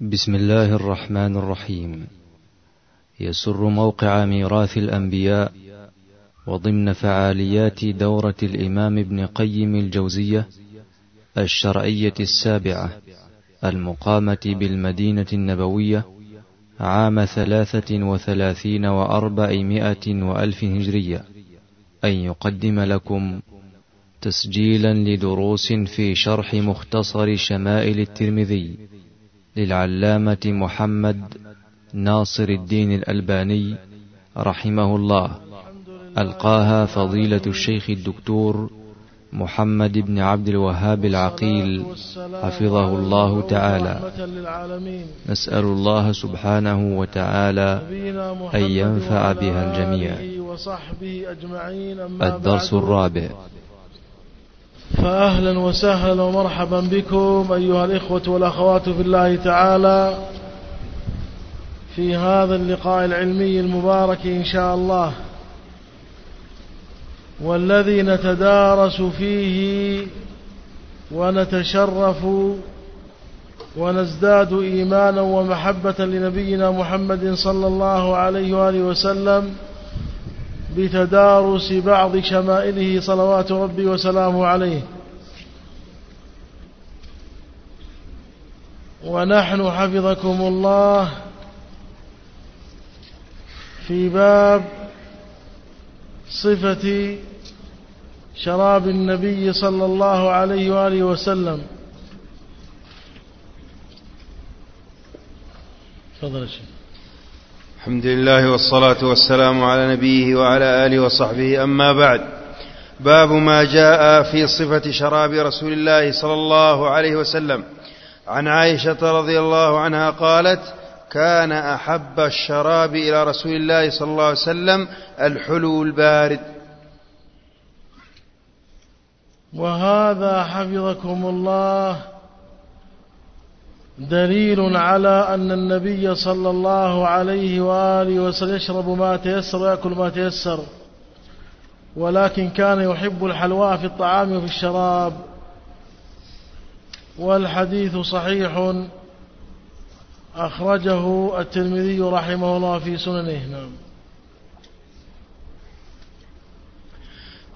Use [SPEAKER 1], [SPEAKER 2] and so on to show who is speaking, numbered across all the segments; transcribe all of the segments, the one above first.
[SPEAKER 1] بسم الله الرحمن الرحيم. يسر موقع ميراث الأنبياء وضمن فعاليات دورة الإمام ابن قيم الجوزية الشرعية السابعة المقامة بالمدينة النبوية عام ثلاثة وثلاثين وأربعمائة وألف هجرية. أن يقدم لكم تسجيلا لدروس في شرح مختصر شمائل الترمذي. للعلامة محمد ناصر الدين الألباني رحمه الله. ألقاها فضيلة الشيخ الدكتور محمد بن عبد الوهاب العقيل. حفظه الله تعالى. نسأل الله سبحانه وتعالى أن ينفع بها الجميع. الدرس الرابع.
[SPEAKER 2] فأهلا وسهلا ومرحبا بكم أيها الإخوة والأخوات في الله تعالى في هذا اللقاء العلمي المبارك إن شاء الله والذي نتدارس فيه ونتشرف ونزداد إيمانا ومحبة لنبينا محمد صلى الله عليه وآله وسلم بتدارس بعض شمائله صلوات ربي وسلامه عليه. ونحن حفظكم الله في باب صفة شراب النبي صلى الله عليه وآله وسلم. تفضل الشيخ
[SPEAKER 3] الحمد لله والصلاة والسلام على نبيه وعلى آله وصحبه. أما بعد باب ما جاء في صفة شراب رسول الله صلى الله عليه وسلم. عن عائشة رضي الله عنها قالت كان أحب الشراب إلى رسول الله صلى الله عليه وسلم الحلو البارد.
[SPEAKER 2] وهذا حفظكم الله. دليل على أن النبي صلى الله عليه وآله وسلم يشرب ما تيسر ويأكل ما تيسر ولكن كان يحب الحلواء في الطعام وفي الشراب. والحديث صحيح. أخرجه الترمذي رحمه الله في سننه. نعم.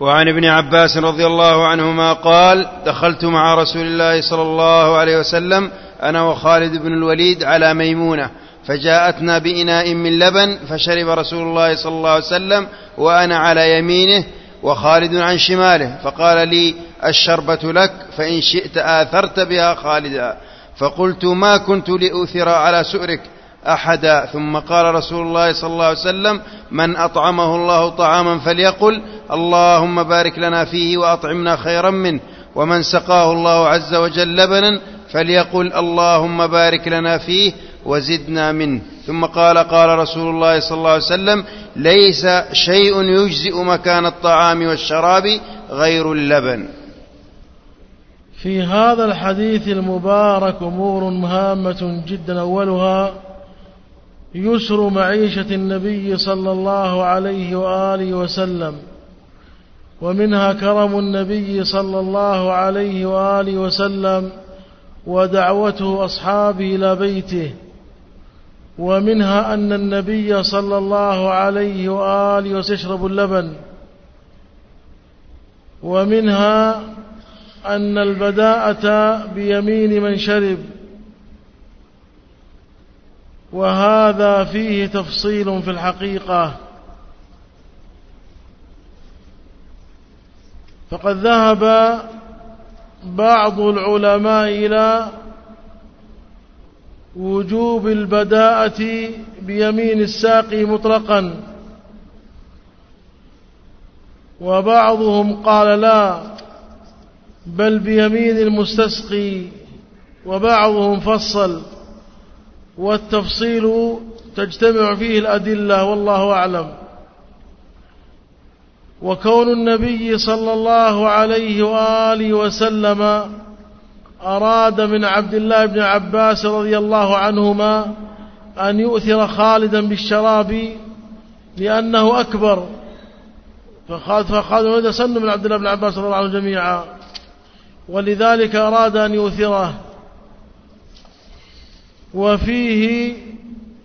[SPEAKER 3] وعن ابن عباس رضي الله عنهما قال دخلت مع رسول الله صلى الله عليه وسلم أنا وخالد بن الوليد على ميمونة فجاءتنا بإناء من لبن فشرب رسول الله صلى الله عليه وسلم وأنا على يمينه وخالد عن شماله فقال لي الشربة لك فإن شئت آثرت بها خالدا. فقلت ما كنت لأثر على سؤرك أحدا؟ ثم قال رسول الله صلى الله عليه وسلم من أطعمه الله طعاما فليقل اللهم بارك لنا فيه وأطعمنا خيرا منه ومن سقاه الله عز وجل لبنا فليقل اللهم بارك لنا فيه وزدنا منه. ثم قال قال رسول الله صلى الله عليه وسلم ليس شيء يجزئ مكان الطعام والشراب غير اللبن.
[SPEAKER 2] في هذا الحديث المبارك أمور هامة جدا. أولها يسر معيشة النبي صلى الله عليه وآله وسلم ومنها كرم النبي صلى الله عليه وآله وسلم ودعوته أصحابه إلى بيته ومنها أن النبي صلى الله عليه وآله وسلم يشرب اللبن ومنها أن البداءة بيمين من شرب وهذا فيه تفصيل في الحقيقة. فقد ذهب بعض العلماء إلى وجوب البداءة بيمين الساقي مطلقا. وبعضهم قال لا بل بيمين المستسقي. وبعضهم فصل والتفصيل تجتمع فيه الأدلة والله أعلم. وكون النبي صلى الله عليه وآله وسلم أراد من عبد الله بن عباس رضي الله عنهما أن يؤثر خالدا بالشراب لأنه أكبر. فخالد فخالد ولد سن من عبد الله بن عباس رضي الله عنه جميعا. ولذلك أراد أن يؤثره. وفيه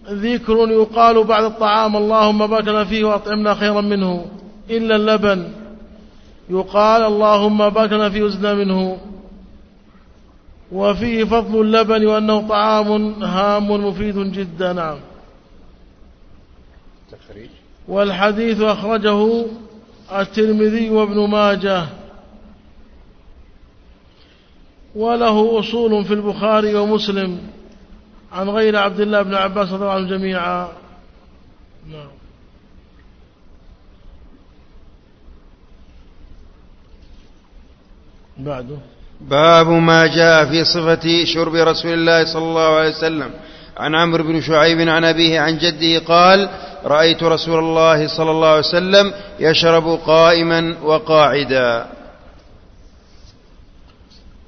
[SPEAKER 2] ذكر يقال بعد الطعام اللهم بارك فيه وأطعمنا خيرا منه. إلا اللبن. يقال اللهم بارك فيه وزدنا منه. وفيه فضل اللبن وأنه طعام هام مفيد جدا. نعم. والحديث أخرجه الترمذي وابن ماجه. وله أصول في البخاري ومسلم. عن غير عبد الله بن عباس رضي الله عنهم جميعا. نعم. بعده.
[SPEAKER 3] باب ما جاء في صفة شرب رسول الله صلى الله عليه وسلم. عن عمرو بن شعيب عن أبيه عن جده قال رأيت رسول الله صلى الله عليه وسلم يشرب قائما وقاعدا.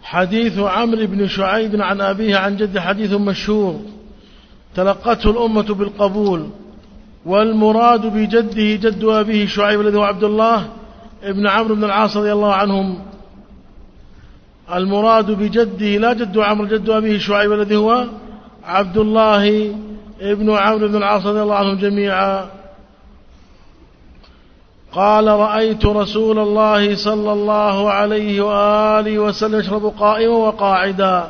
[SPEAKER 2] حديث عمرو بن شعيب عن أبيه عن جده حديث مشهور. تلقته الأمة بالقبول. والمراد بجده جد أبيه شعيب الذي هو عبد الله ابن عمرو بن العاص رضي الله عنهم. المراد بجده لا جد عمرو جد أبيه شعيب الذي هو عبد الله ابن عمرو بن العاص رضي الله عنهم جميعا. قال رأيت رسول الله صلى الله عليه وآله وسلم يشرب قائما وقاعدا.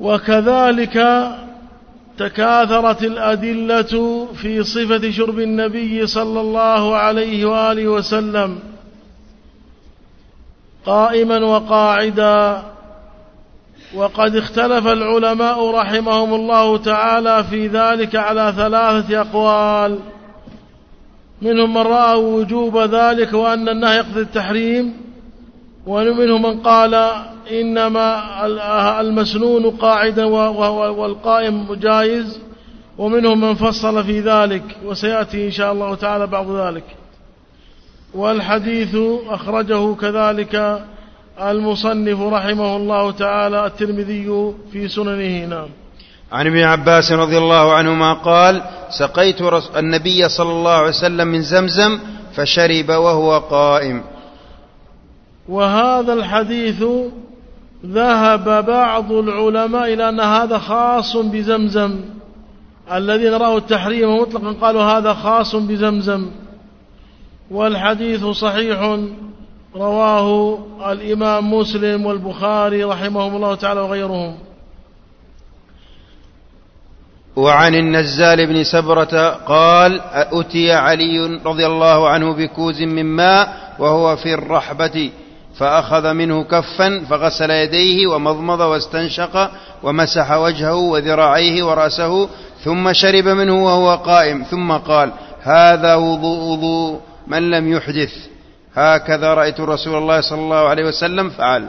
[SPEAKER 2] وكذلك تكاثرت الأدلة في صفة شرب النبي صلى الله عليه وآله وسلم. قائما وقاعدا. وقد اختلف العلماء رحمهم الله تعالى في ذلك على ثلاثة أقوال. منهم من رأى وجوب ذلك وأن النهي يقضي التحريم ومنهم من قال إنما المسنون قاعدا والقائم جائز ومنهم من فصل في ذلك وسيأتي إن شاء الله تعالى بعض ذلك. والحديث أخرجه كذلك المصنف رحمه الله تعالى الترمذي في سننه نعم.
[SPEAKER 3] عن ابن عباس رضي الله عنهما قال سقيت النبي صلى الله عليه وسلم من زمزم فشرب وهو قائم.
[SPEAKER 2] وهذا الحديث ذهب بعض العلماء إلى أن هذا خاص بزمزم. الذين رأوا التحريم مطلقا قالوا هذا خاص بزمزم. والحديث صحيح رواه الإمام مسلم والبخاري رحمهم الله تعالى وغيرهم.
[SPEAKER 3] وعن النزال بن سبرة قال أتي علي رضي الله عنه بكوز من ماء وهو في الرحبة فأخذ منه كفا فغسل يديه ومضمض واستنشق ومسح وجهه وذراعيه ورأسه ثم شرب منه وهو قائم ثم قال هذا وضوء وضوء. من لم يحدث هكذا رأيت رسول الله صلى الله عليه وسلم فعل.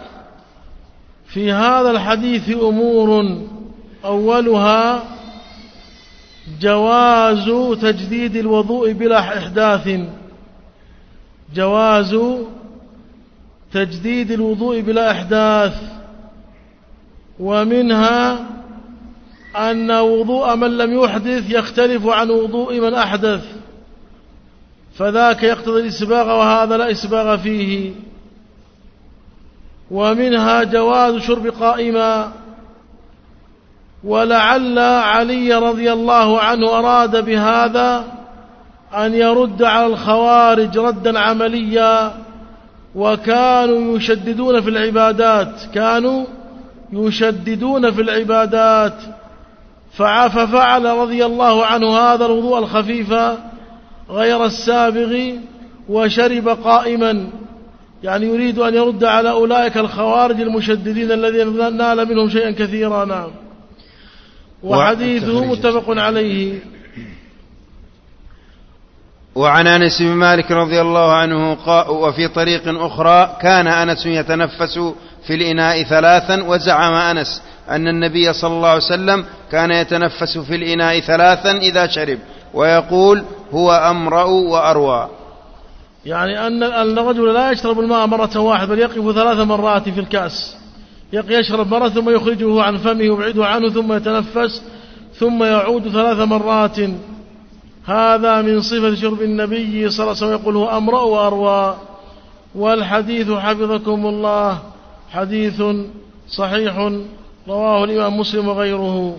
[SPEAKER 2] في هذا الحديث أمور أولها جواز تجديد الوضوء بلا إحداث. جواز تجديد الوضوء بلا إحداث. ومنها أن وضوء من لم يحدث يختلف عن وضوء من أحدث. فذاك يقتضي الإسباغ وهذا لا إسباغ فيه. ومنها جواز شرب قائما. ولعل علي رضي الله عنه أراد بهذا أن يرد على الخوارج ردا عمليا. وكانوا يشددون في العبادات. كانوا يشددون في العبادات. ففعل رضي الله عنه هذا الوضوء الخفيف. غير السابغ وشرب قائما. يعني يريد أن يرد على أولئك الخوارج المشددين الذين نال منهم شيئا كثيرا. نعم. وحديثه متفق عليه.
[SPEAKER 3] وعن أنس بن مالك رضي الله عنه وفي طريق أخرى كان أنس يتنفس في الإناء ثلاثا وزعم أنس أن النبي صلى الله عليه وسلم كان يتنفس في الإناء ثلاثا إذا شرب ويقول هو أمرأ وأروى.
[SPEAKER 2] يعني أن الرجل لا يشرب الماء مرة واحدة بل يقف ثلاث مرات في الكأس. يشرب مرة ثم يخرجه عن فمه ويبعده عنه ثم يتنفس ثم يعود ثلاث مرات. هذا من صفة شرب النبي صلى الله عليه وسلم يقول هو أمرأ وأروى. والحديث حفظكم الله حديث صحيح رواه الإمام مسلم وغيره.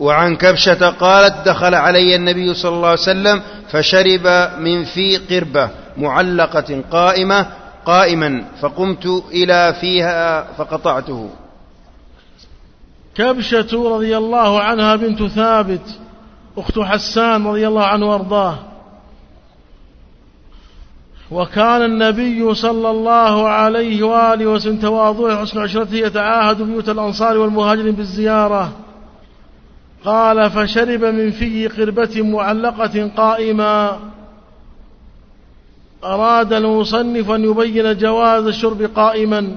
[SPEAKER 3] وعن كبشة قالت دخل علي النبي صلى الله عليه وسلم فشرب من في قربة معلقة قائمة قائما فقمت إلى فيها فقطعته.
[SPEAKER 2] كبشة رضي الله عنها بنت ثابت أخت حسان رضي الله عنه وأرضاه. وكان النبي صلى الله عليه وآله وسلم تواضعه حسن عشرته يتعاهد بيوت الأنصار والمهاجرين بالزيارة. قال فشرب من في قربة معلقة قائما. أراد المصنف أن يبين جواز الشرب قائما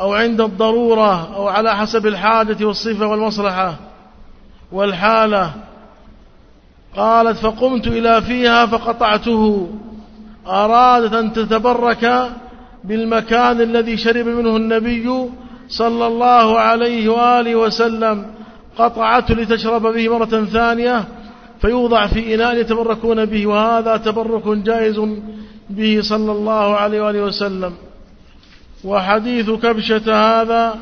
[SPEAKER 2] أو عند الضرورة أو على حسب الحاجة والصفة والمصلحة والحالة. قالت فقمت إلى فيها فقطعته. أرادت أن تتبرك بالمكان الذي شرب منه النبي صلى الله عليه وآله وسلم. قطعته لتشرب به مرة ثانية فيوضع في إناء يتبركون به وهذا تبرك جائز به صلى الله عليه وآله وسلم. وحديث كبشة هذا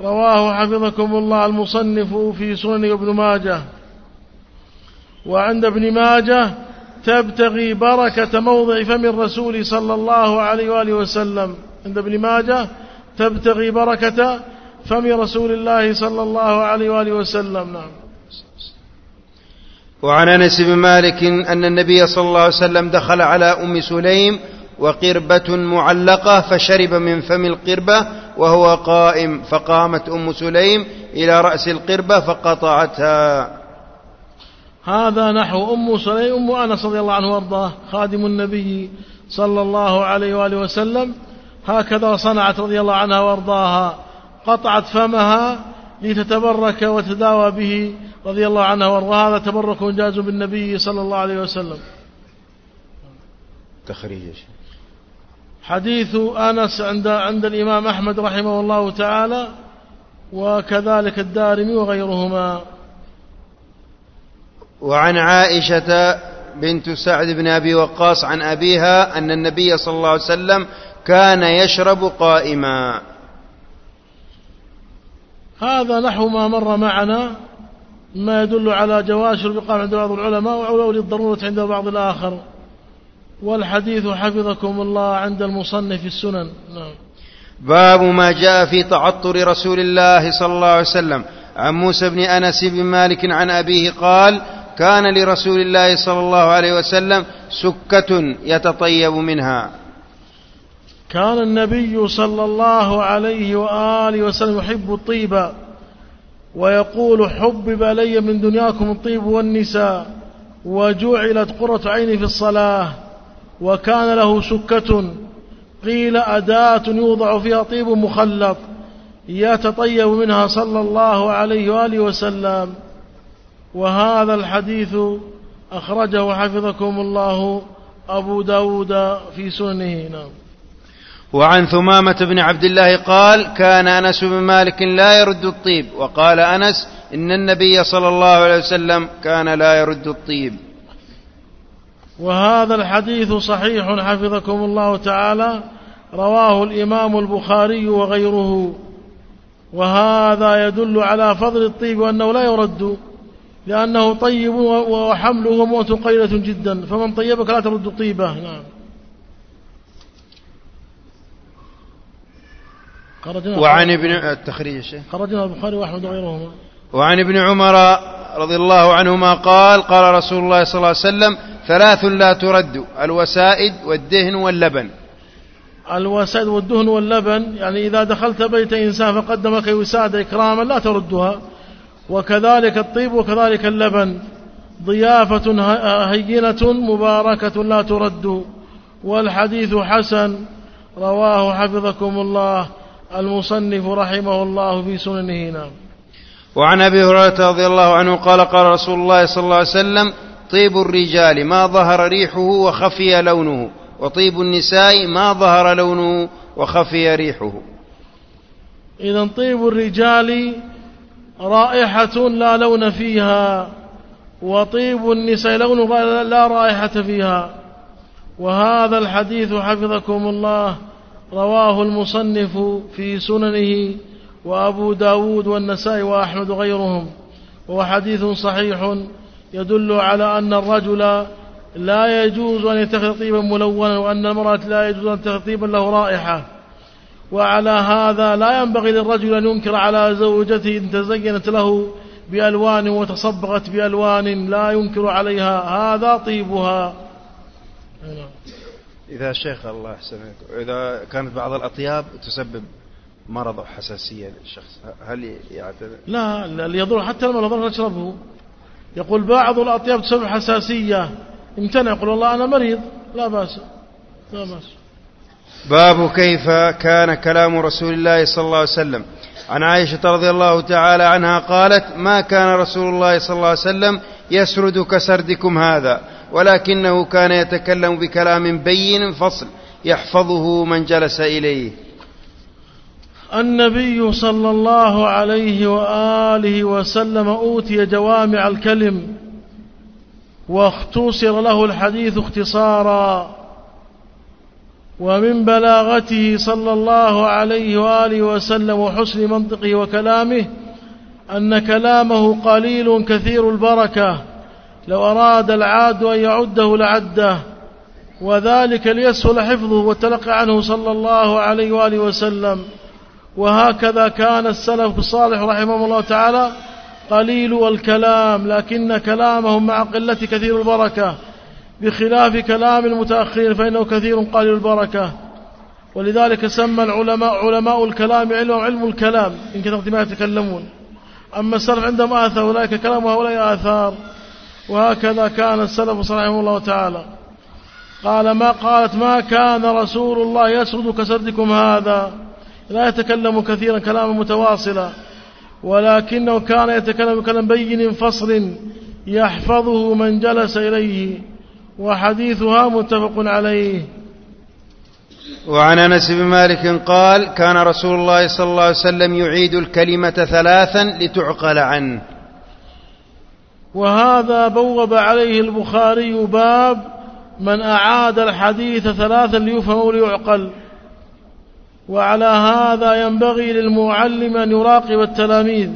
[SPEAKER 2] رواه حفظكم الله المصنف في سنن ابن ماجه. وعند ابن ماجه تبتغي بركة موضع فم الرسول صلى الله عليه وآله وسلم. عند ابن ماجه تبتغي بركة فم رسول الله صلى الله عليه وآله وسلم. نعم.
[SPEAKER 3] وعن أنس بن مالك أن النبي صلى الله عليه وسلم دخل على أم سليم وقربة معلقة فشرب من فم القربة وهو قائم فقامت أم سليم إلى رأس القربة فقطعتها.
[SPEAKER 2] هذا نحو أم سليم ام أنس رضي الله عنه وأرضاه خادم النبي صلى الله عليه وآله وسلم. هكذا صنعت رضي الله عنها وأرضاها. قطعت فمها لتتبرك وتداوى به رضي الله عنها وارضاها هذا تبرك جاز بالنبي صلى الله عليه وسلم.
[SPEAKER 3] تخريج
[SPEAKER 2] حديث أنس عند عند الإمام أحمد رحمه الله تعالى وكذلك الدارمي وغيرهما.
[SPEAKER 3] وعن عائشة بنت سعد بن أبي وقاص عن أبيها أن النبي صلى الله عليه وسلم كان يشرب قائما.
[SPEAKER 2] هذا نحو ما مر معنا ما يدل على جواز شرب عند بعض العلماء وعلو للضرورة عند بعض الآخر. والحديث حفظكم الله عند المصنف السنن. نعم.
[SPEAKER 3] باب ما جاء في تعطر رسول الله صلى الله عليه وسلم. عن موسى بن أنس بن مالك عن أبيه قال كان لرسول الله صلى الله عليه وسلم سكة يتطيب منها.
[SPEAKER 2] كان النبي صلى الله عليه وآله وسلم يحب الطيب ويقول حبب الي من دنياكم الطيب والنساء وجعلت قرة عيني في الصلاة وكان له سكة قيل أداة يوضع فيها طيب مخلط يتطيب منها صلى الله عليه وآله وسلم وهذا الحديث أخرجه حفظكم الله أبو داود في سننه. نعم.
[SPEAKER 3] وعن ثمامة بن عبد الله قال كان أنس بن مالك لا يرد الطيب. وقال أنس إن النبي صلى الله عليه وسلم كان لا يرد الطيب.
[SPEAKER 2] وهذا الحديث صحيح حفظكم الله تعالى رواه الإمام البخاري وغيره. وهذا يدل على فضل الطيب وأنه لا يرد لأنه طيب وحمله موت قليلة جدا. فمن طيبك لا ترد طيبه. نعم.
[SPEAKER 3] وعن ابن التخريج
[SPEAKER 2] خرجنا البخاري وأحمد وغيرهما.
[SPEAKER 3] وعن ابن عمر رضي الله عنهما قال قال رسول الله صلى الله عليه وسلم ثلاث لا ترد الوسائد والدهن واللبن.
[SPEAKER 2] الوسائد والدهن واللبن يعني إذا دخلت بيت إنسان فقدمك وسادة إكراما لا تردها. وكذلك الطيب وكذلك اللبن. ضيافة هينة مباركة لا ترد. والحديث حسن. رواه حفظكم الله. المصنف رحمه الله في سننه نعم.
[SPEAKER 3] وعن أبي هريرة رضي الله عنه قال قال رسول الله صلى الله عليه وسلم طيب الرجال ما ظهر ريحه وخفي لونه وطيب النساء ما ظهر لونه وخفي ريحه.
[SPEAKER 2] اذا طيب الرجال رائحة لا لون فيها وطيب النساء لون لا رائحة فيها. وهذا الحديث حفظكم الله. رواه المصنف في سننه وأبو داود والنسائي وأحمد وغيرهم وهو حديث صحيح يدل على أن الرجل لا يجوز أن يتخذ طيبا ملونا وأن المرأة لا يجوز أن تتخذ طيبا له رائحة. وعلى هذا لا ينبغي للرجل أن ينكر على زوجته إن تزينت له بألوان وتصبغت بألوان لا ينكر عليها هذا طيبها.
[SPEAKER 3] إذا شيخ الله يحسنك إذا كانت بعض الأطياب تسبب مرض أو حساسية للشخص هل يعتذر؟
[SPEAKER 2] لا اللي يضر حتى لما يضر نشربه يقول بعض الأطياب تسبب حساسية. امتنع يقول والله أنا مريض. لا بأس. لا بأس.
[SPEAKER 3] باب كيف كان كلام رسول الله صلى الله عليه وسلم. عن عائشة رضي الله تعالى عنها قالت ما كان رسول الله صلى الله عليه وسلم يسرد كسردكم هذا ولكنه كان يتكلم بكلام بين فصل يحفظه من جلس إليه.
[SPEAKER 2] النبي صلى الله عليه وآله وسلم أوتي جوامع الكلم واختصر له الحديث اختصارا. ومن بلاغته صلى الله عليه وآله وسلم وحسن منطقه وكلامه أن كلامه قليل كثير البركة لو أراد العاد أن يعده لعده وذلك ليسهل حفظه والتلقى عنه صلى الله عليه وآله وسلم. وهكذا كان السلف الصالح رحمه الله تعالى قليل الكلام لكن كلامهم مع قلة كثير البركة. بخلاف كلام المتأخرين فإنه كثير قليل البركة. ولذلك سمى العلماء علماء الكلام علمهم علم الكلام إن كثرت ما يتكلمون. أما السلف عندهم آثار أولئك كلام هؤلاء آثار. وهكذا كان السلف رحمه الله تعالى. قال ما قالت ما كان رسول الله يسرد كسردكم هذا. لا يتكلم كثيرا كلاما متواصلا. ولكنه كان يتكلم بكلام بين فصل يحفظه من جلس إليه. وحديثها متفق عليه.
[SPEAKER 3] وعن أنس بن مالك قال كان رسول الله صلى الله عليه وسلم يعيد الكلمة ثلاثا لتعقل عنه.
[SPEAKER 2] وهذا بوب عليه البخاري باب من أعاد الحديث ثلاثا ليفهم وليعقل. وعلى هذا ينبغي للمعلم أن يراقب التلاميذ.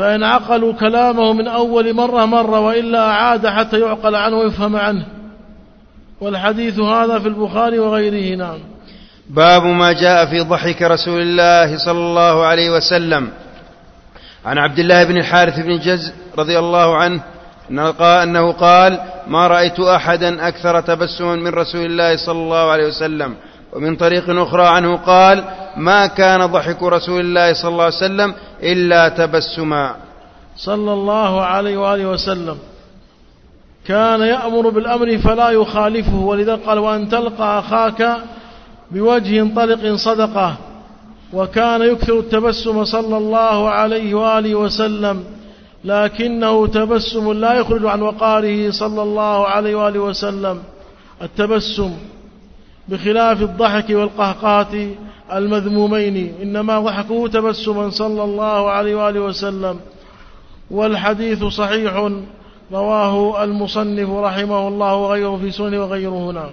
[SPEAKER 2] فإن عقلوا كلامه من أول مرة مرة وإلا أعاد حتى يعقل عنه ويفهم عنه. والحديث هذا في البخاري وغيره نعم.
[SPEAKER 3] باب ما جاء في ضحك رسول الله صلى الله عليه وسلم. عن عبد الله بن الحارث بن جز رضي الله عنه أنه قال ما رأيت أحدا أكثر تبسما من رسول الله صلى الله عليه وسلم. ومن طريق أخرى عنه قال ما كان ضحك رسول الله صلى الله عليه وسلم إلا تبسما.
[SPEAKER 2] صلى الله عليه وآله وسلم. كان يأمر بالأمر فلا يخالفه ولذا قال وأن تلقى أخاك بوجه طلق صدقة. وكان يكثر التبسم صلى الله عليه وآله وسلم لكنه تبسم لا يخرج عن وقاره صلى الله عليه وآله وسلم. التبسم بخلاف الضحك والقهقات المذمومين إنما ضحكه تبسما صلى الله عليه وآله وسلم. والحديث صحيح رواه المصنف رحمه الله وغيره في سنن وغيره نعم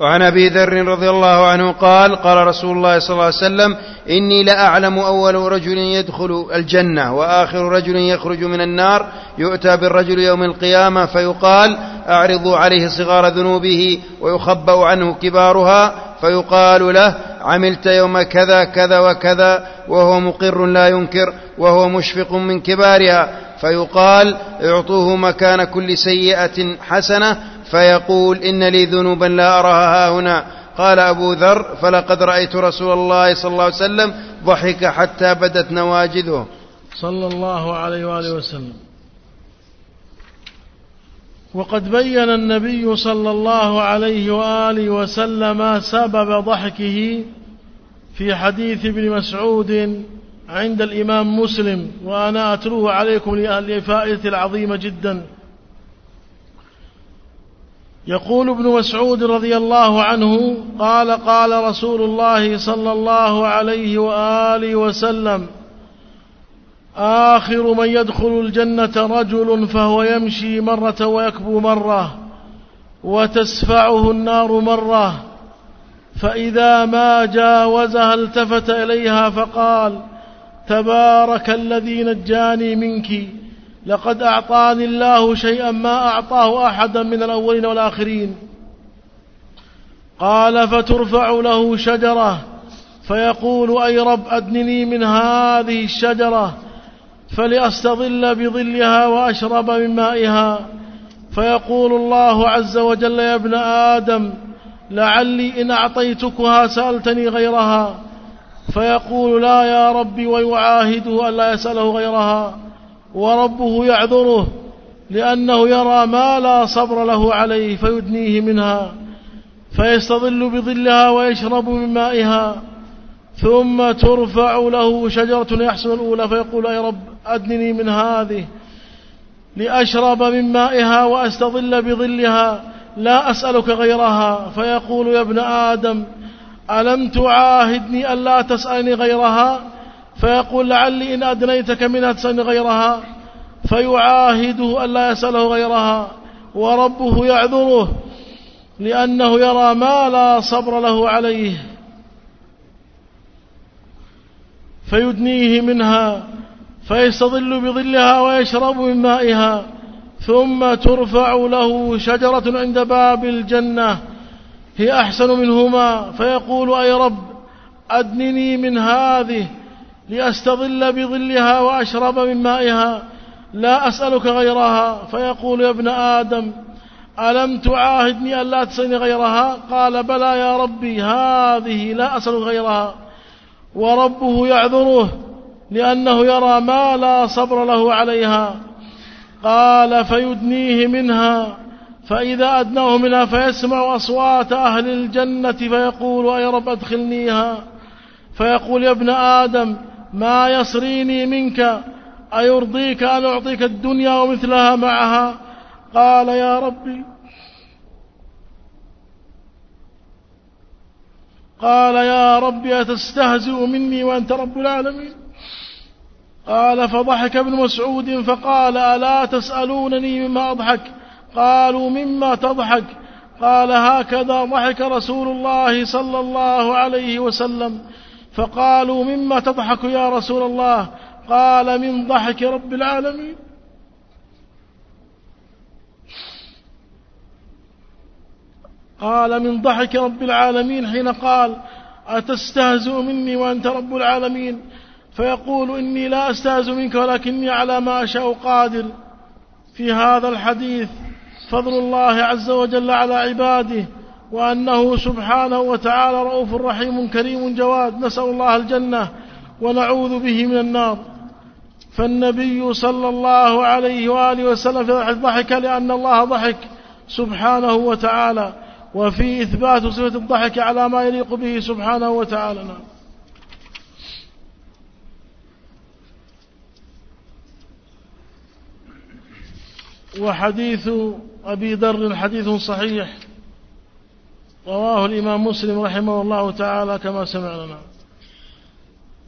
[SPEAKER 3] وعن أبي ذر رضي الله عنه قال قال رسول الله صلى الله عليه وسلم إني لأعلم أول رجل يدخل الجنة وآخر رجل يخرج من النار يؤتى بالرجل يوم القيامة فيقال أعرضوا عليه صغار ذنوبه ويخبأ عنه كبارها فيقال له عملت يوم كذا كذا وكذا وهو مقر لا ينكر وهو مشفق من كبارها. فيقال اعطوه مكان كل سيئة حسنة فيقول إن لي ذنوبا لا أراها هنا. قال أبو ذر فلقد رأيت رسول الله صلى الله عليه وسلم ضحك حتى بدت نواجذه.
[SPEAKER 2] صلى الله عليه وآله وسلم. وقد بين النبي صلى الله عليه وآله وسلم سبب ضحكه في حديث ابن مسعود عند الإمام مسلم وأنا أتلوه عليكم لفائدة العظيمة جدا. يقول ابن مسعود رضي الله عنه قال قال رسول الله صلى الله عليه وآله وسلم آخر من يدخل الجنة رجل فهو يمشي مرة ويكبو مرة وتسفعه النار مرة فإذا ما جاوزها التفت إليها فقال تبارك الذي نجاني منك لقد أعطاني الله شيئا ما أعطاه أحدا من الأولين والآخرين قال فترفع له شجرة فيقول أي رب أدنني من هذه الشجرة فلأستظل بظلها وأشرب من مائها. فيقول الله عز وجل يا ابن آدم لعلي إن أعطيتكها سألتني غيرها. فيقول لا يا ربي ويعاهده ألا يسأله غيرها. وربه يعذره لأنه يرى ما لا صبر له عليه فيدنيه منها. فيستظل بظلها ويشرب من مائها. ثم ترفع له شجرة يحسن الأولى فيقول يا رب أدنني من هذه لأشرب من مائها وأستظل بظلها لا أسألك غيرها. فيقول يا ابن آدم ألم تعاهدني ألا تسألني غيرها؟ فيقول لعلي إن أدنيتك منها تسألني غيرها. فيعاهده ألا يسأله غيرها. وربه يعذره لأنه يرى ما لا صبر له عليه. فيدنيه منها. فيستظل بظلها ويشرب من مائها ثم ترفع له شجرة عند باب الجنة هي أحسن منهما. فيقول أي رب أدنني من هذه لأستظل بظلها وأشرب من مائها لا أسألك غيرها. فيقول يا ابن آدم ألم تعاهدني ألا تسألني غيرها؟ قال بلى يا ربي هذه لا أسأل غيرها. وربه يعذره. لأنه يرى ما لا صبر له عليها. قال فيدنيه منها. فإذا أدناه منها فيسمع أصوات أهل الجنة فيقول أي رب أدخلنيها. فيقول يا ابن آدم ما يصريني منك أيرضيك أن أعطيك الدنيا ومثلها معها؟ قال يا ربي. قال يا ربي أتستهزئ مني وأنت رب العالمين؟ قال فضحك ابن مسعود فقال ألا تسألونني مما أضحك؟ قالوا مما تضحك؟ قال هكذا ضحك رسول الله صلى الله عليه وسلم. فقالوا مما تضحك يا رسول الله؟ قال من ضحك رب العالمين. قال من ضحك رب العالمين حين قال أتستهزئ مني وأنت رب العالمين؟ فيقول إني لا أستهزئ منك ولكني على ما أشاء قادر. في هذا الحديث فضل الله عز وجل على عباده وأنه سبحانه وتعالى رؤوف رحيم كريم جواد. نسأل الله الجنة ونعوذ به من النار. فالنبي صلى الله عليه وآله وسلم ضحك لأن الله ضحك سبحانه وتعالى. وفي إثبات صفة الضحك على ما يليق به سبحانه وتعالى. نعم. وحديث أبي ذر حديث صحيح. رواه الإمام مسلم رحمه الله تعالى كما سمعنا.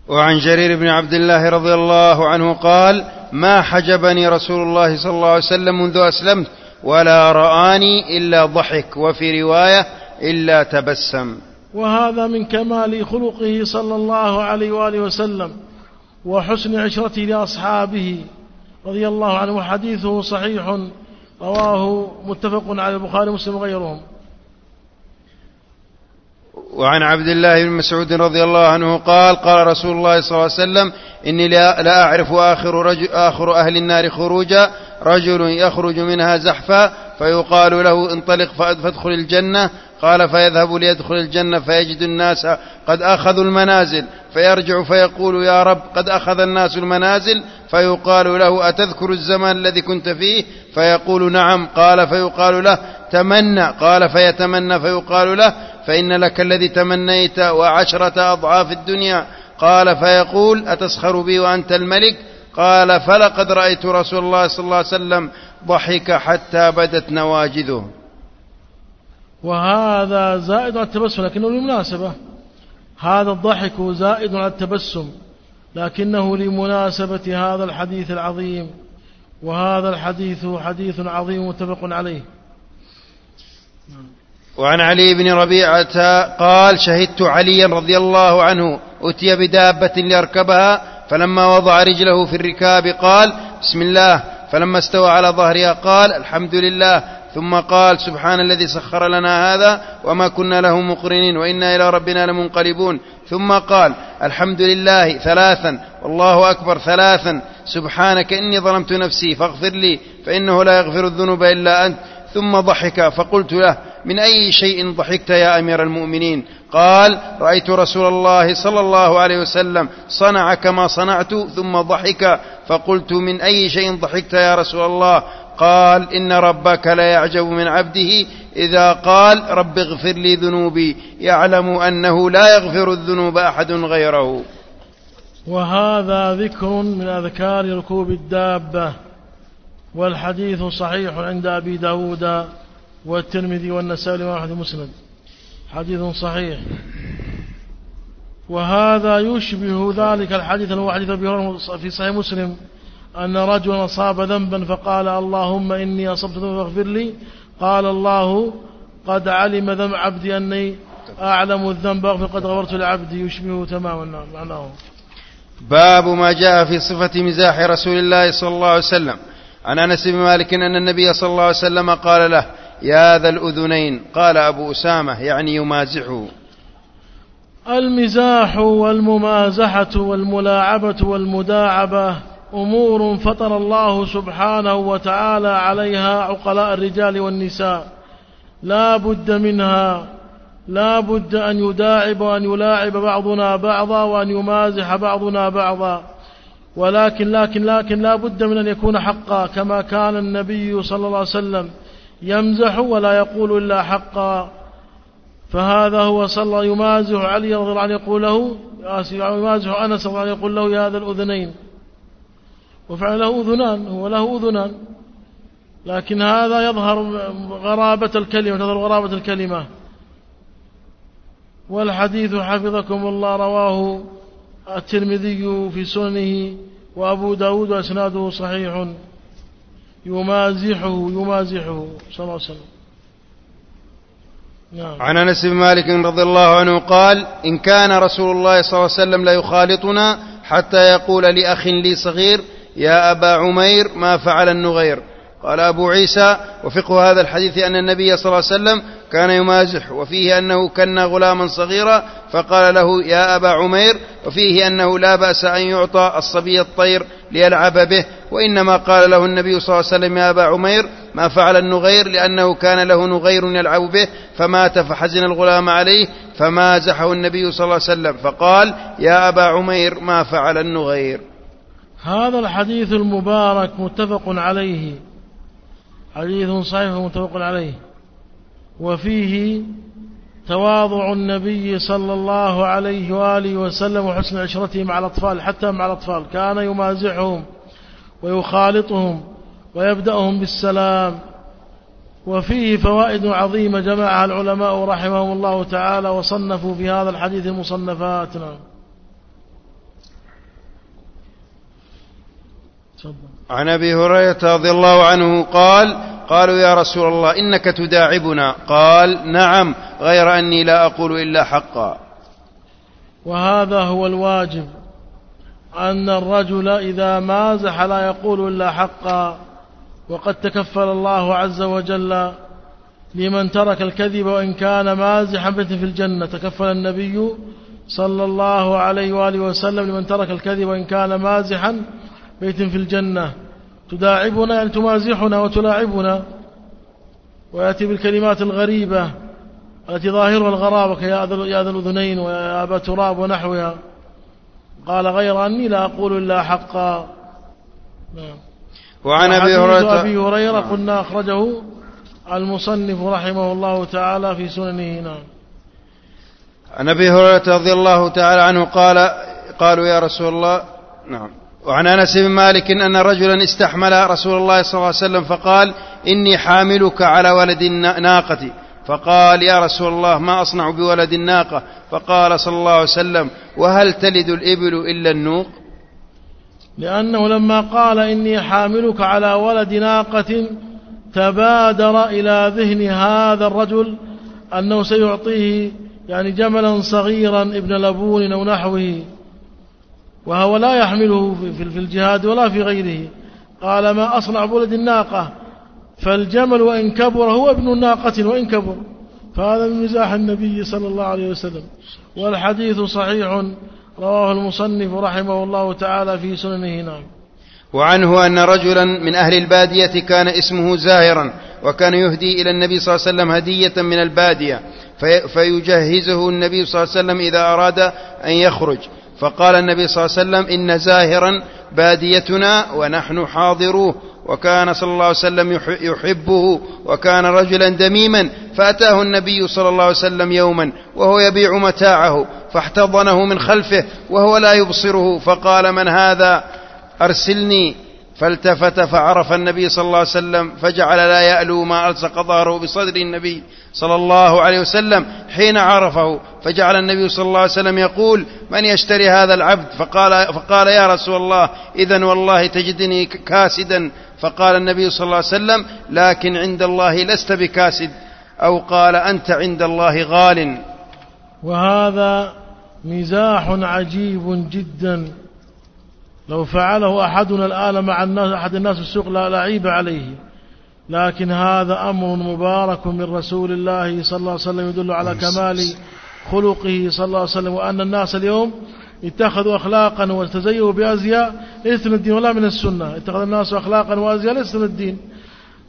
[SPEAKER 3] وعن جرير بن عبد الله رضي الله عنه قال ما حجبني رسول الله صلى الله عليه وسلم منذ أسلمت ولا رآني إلا ضحك وفي رواية إلا تبسم.
[SPEAKER 2] وهذا من كمال خلقه صلى الله عليه وآله وسلم وحسن عشرته لأصحابه. رضي الله عنه وحديثه صحيح رواه متفق على البخاري ومسلم وغيرهم.
[SPEAKER 3] وعن عبد الله بن مسعود رضي الله عنه قال قال رسول الله صلى الله عليه وسلم إني لا أعرف آخر, رجل آخر أهل النار خروجا رجل يخرج منها زحفا فيقال له انطلق فادخل الجنة. قال فيذهب ليدخل الجنة فيجد الناس قد أخذوا المنازل فيرجع فيقول يا رب قد أخذ الناس المنازل فيقال له أتذكر الزمان الذي كنت فيه؟ فيقول نعم قال فيقال له تمنى قال فيتمنى فيقال له فإن لك الذي تمنيت وعشرة أضعاف الدنيا. قال فيقول أتسخر بي وأنت الملك؟ قال فلقد رأيت رسول الله صلى الله عليه وسلم ضحك حتى بدت نواجذه.
[SPEAKER 2] وهذا زائد على التبسم لكنه لمناسبة هذا الضحك زائد على التبسم لكنه لمناسبة هذا الحديث العظيم. وهذا الحديث حديث عظيم متفق عليه.
[SPEAKER 3] وعن علي بن ربيعة قال شهدت عليا رضي الله عنه أتي بدابة ليركبها فلما وضع رجله في الركاب قال بسم الله. فلما استوى على ظهرها قال الحمد لله. ثم قال سبحان الذي سخر لنا هذا وما كنا له مقرنين وإنا إلى ربنا لمنقلبون. ثم قال الحمد لله ثلاثا والله أكبر ثلاثا. سبحانك إني ظلمت نفسي فاغفر لي فإنه لا يغفر الذنوب إلا أنت. ثم ضحك فقلت له من أي شيء ضحكت يا أمير المؤمنين؟ قال رأيت رسول الله صلى الله عليه وسلم صنع كما صنعت ثم ضحك فقلت من أي شيء ضحكت يا رسول الله؟ قال إن ربك لا يعجب من عبده إذا قال رب اغفر لي ذنوبي يعلم أنه لا يغفر الذنوب أحد غيره.
[SPEAKER 2] وهذا ذكر من أذكار ركوب الدابة والحديث صحيح عند أبي داود والترمذي والنسائي واحد مسند حديث صحيح. وهذا يشبه ذلك الحديث الواحد في صحيح مسلم. أن رجلا أصاب ذنبا فقال اللهم إني أصبت ذنبا فاغفر لي. قال الله قد علم ذنب عبدي أني أعلم الذنب فقد غفرت لعبدي يشبه تماما. معناه.
[SPEAKER 3] باب ما جاء في صفة مزاح رسول الله صلى الله عليه وسلم. عن أنس بن مالك أن النبي صلى الله عليه وسلم قال له يا ذا الأذنين. قال أبو أسامة يعني يمازحه.
[SPEAKER 2] المزاح والممازحة والملاعبة والمداعبة. أمور فطر الله سبحانه وتعالى عليها عقلاء الرجال والنساء. لا بد منها. لا بد أن يداعب وأن يلاعب بعضنا بعضا وأن يمازح بعضنا بعضا. ولكن لكن لكن لا بد من أن يكون حقا كما كان النبي صلى الله عليه وسلم يمزح ولا يقول إلا حقا. فهذا هو صلى يمازح علي رضي الله عنه يقول له يمازح أنس رضي الله عنه يقول له يا ذا الأذنين. وفعل له أذنان هو له أذنان. لكن هذا يظهر غرابة الكلمة تظهر غرابة الكلمة. والحديث حفظكم الله رواه الترمذي في سننه وأبو داود وأسناده صحيح. يمازحه يمازحه صلى الله عليه وسلم.
[SPEAKER 3] نعم. عن أنس بن مالك رضي الله عنه قال إن كان رسول الله صلى الله عليه وسلم ليخالطنا حتى يقول لأخ لي صغير يا أبا عمير ما فعل النغير. قال أبو عيسى وفقه هذا الحديث أن النبي صلى الله عليه وسلم كان يمازح وفيه أنه كن غلاما صغيرا فقال له يا أبا عمير وفيه أنه لا بأس أن يعطى الصبي الطير ليلعب به وإنما قال له النبي صلى الله عليه وسلم يا أبا عمير ما فعل النغير لأنه كان له نغير يلعب به فمات فحزن الغلام عليه فمازحه النبي صلى الله عليه وسلم فقال يا أبا عمير ما فعل النغير.
[SPEAKER 2] هذا الحديث المبارك متفق عليه. حديث صحيح متفق عليه. وفيه تواضع النبي صلى الله عليه وآله وسلم وحسن عشرته مع الأطفال حتى مع الأطفال. كان يمازحهم ويخالطهم ويبدأهم بالسلام. وفيه فوائد عظيمة جمعها العلماء رحمهم الله تعالى وصنفوا في هذا الحديث مصنفات
[SPEAKER 3] عن أبي هريرة رضي الله عنه قال قالوا يا رسول الله إنك تداعبنا. قال نعم غير أني لا أقول إلا حقا.
[SPEAKER 2] وهذا هو الواجب أن الرجل إذا مازح لا يقول إلا حقا وقد تكفل الله عز وجل لمن ترك الكذب وإن كان مازحا بيت في الجنة. تكفل النبي صلى الله عليه وآله وسلم لمن ترك الكذب وإن كان مازحا بيت في الجنة تداعبنا يعني تمازحنا وتلاعبنا ويأتي بالكلمات الغريبة التي ظاهرها الغرابة يا ذا الأذنين ويا أبا تراب ونحوها. قال غير أني لا أقول إلا حقا. نعم.
[SPEAKER 3] وعن أبي هريرة
[SPEAKER 2] أبي هريرة قلنا أخرجه المصنف رحمه الله تعالى في سننه. نعم.
[SPEAKER 3] عن أبي هريرة رضي الله تعالى عنه قال قالوا يا رسول الله نعم. وعن أنس بن مالك إن رجلا استحمل رسول الله صلى الله عليه وسلم فقال إني حاملك على ولد الناقه فقال يا رسول الله ما أصنع بولد الناقة؟ فقال صلى الله عليه وسلم وهل تلد الإبل إلا النوق؟
[SPEAKER 2] لأنه لما قال إني حاملك على ولد ناقة تبادر إلى ذهن هذا الرجل أنه سيعطيه يعني جملا صغيرا ابن لبون أو نحوه. وهو لا يحمله في الجهاد ولا في غيره. قال ما أصنع بولد الناقة. فالجمل وإن كبر هو ابن الناقة وإن كبر. فهذا من مزاح النبي صلى الله عليه وسلم. والحديث صحيح رواه المصنف رحمه الله تعالى في سننه. نعم.
[SPEAKER 3] وعنه أن رجلا من أهل البادية كان اسمه زاهرا وكان يهدي إلى النبي صلى الله عليه وسلم هدية من البادية في فيجهزه النبي صلى الله عليه وسلم إذا أراد أن يخرج. فقال النبي صلى الله عليه وسلم إن زاهرا باديتنا ونحن حاضروه وكان صلى الله عليه وسلم يحبه وكان رجلا دميما فأتاه النبي صلى الله عليه وسلم يوما وهو يبيع متاعه فاحتضنه من خلفه وهو لا يبصره فقال من هذا؟ أرسلني. فالتفت فعرف النبي صلى الله عليه وسلم فجعل لا يألو ما ألصق ظهره بصدر النبي صلى الله عليه وسلم حين عرفه. فجعل النبي صلى الله عليه وسلم يقول من يشتري هذا العبد؟ فقال, فقال يا رسول الله إذا والله تجدني كاسدا. فقال النبي صلى الله عليه وسلم لكن عند الله لست بكاسد. أو قال أنت عند الله غال.
[SPEAKER 2] وهذا مزاح عجيب جدا. لو فعله أحدنا الآن مع الناس أحد الناس في السوق لا لعيب عليه. لكن هذا أمر مبارك من رسول الله صلى الله عليه وسلم يدل على كمال خلقه صلى الله عليه وسلم وأن الناس اليوم اتخذوا أخلاقا وتزيوا بأزياء ليس من الدين ولا من السنة. اتخذ الناس أخلاقا وأزياء ليس من الدين.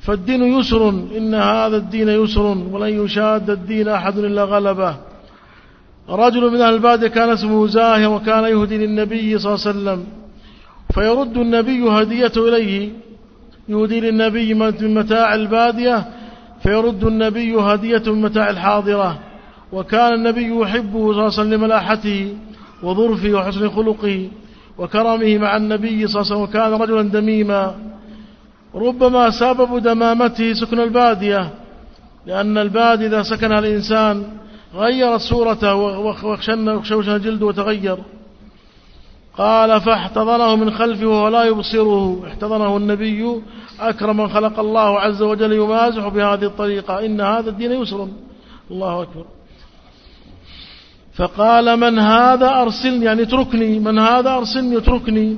[SPEAKER 2] فالدين يسر إن هذا الدين يسر ولن يشاد الدين أحد إلا غلبه. رجل من أهل البادية كان اسمه زاهر وكان يهدي للنبي صلى الله عليه وسلم. فيرد النبي هديته إليه يهدي للنبي من متاع البادية فيرد النبي هديته من متاع الحاضرة. وكان النبي يحبه صلى الله عليه وسلم لملاحته وظرفه وحسن خلقه وكرمه مع النبي صلى الله عليه وسلم وكان رجلا دميما. ربما سبب دمامته سكن البادية لأن البادية إذا سكنها الإنسان غيرت صورته وخشوشن جلده وتغير. قال فاحتضنه من خلفه وهو لا يبصره. احتضنه النبي أكرم من خلق الله عز وجل يمازح بهذه الطريقة. إن هذا الدين يسر. الله أكبر. فقال من هذا أرسلني يعني اتركني. من هذا أرسلني اتركني.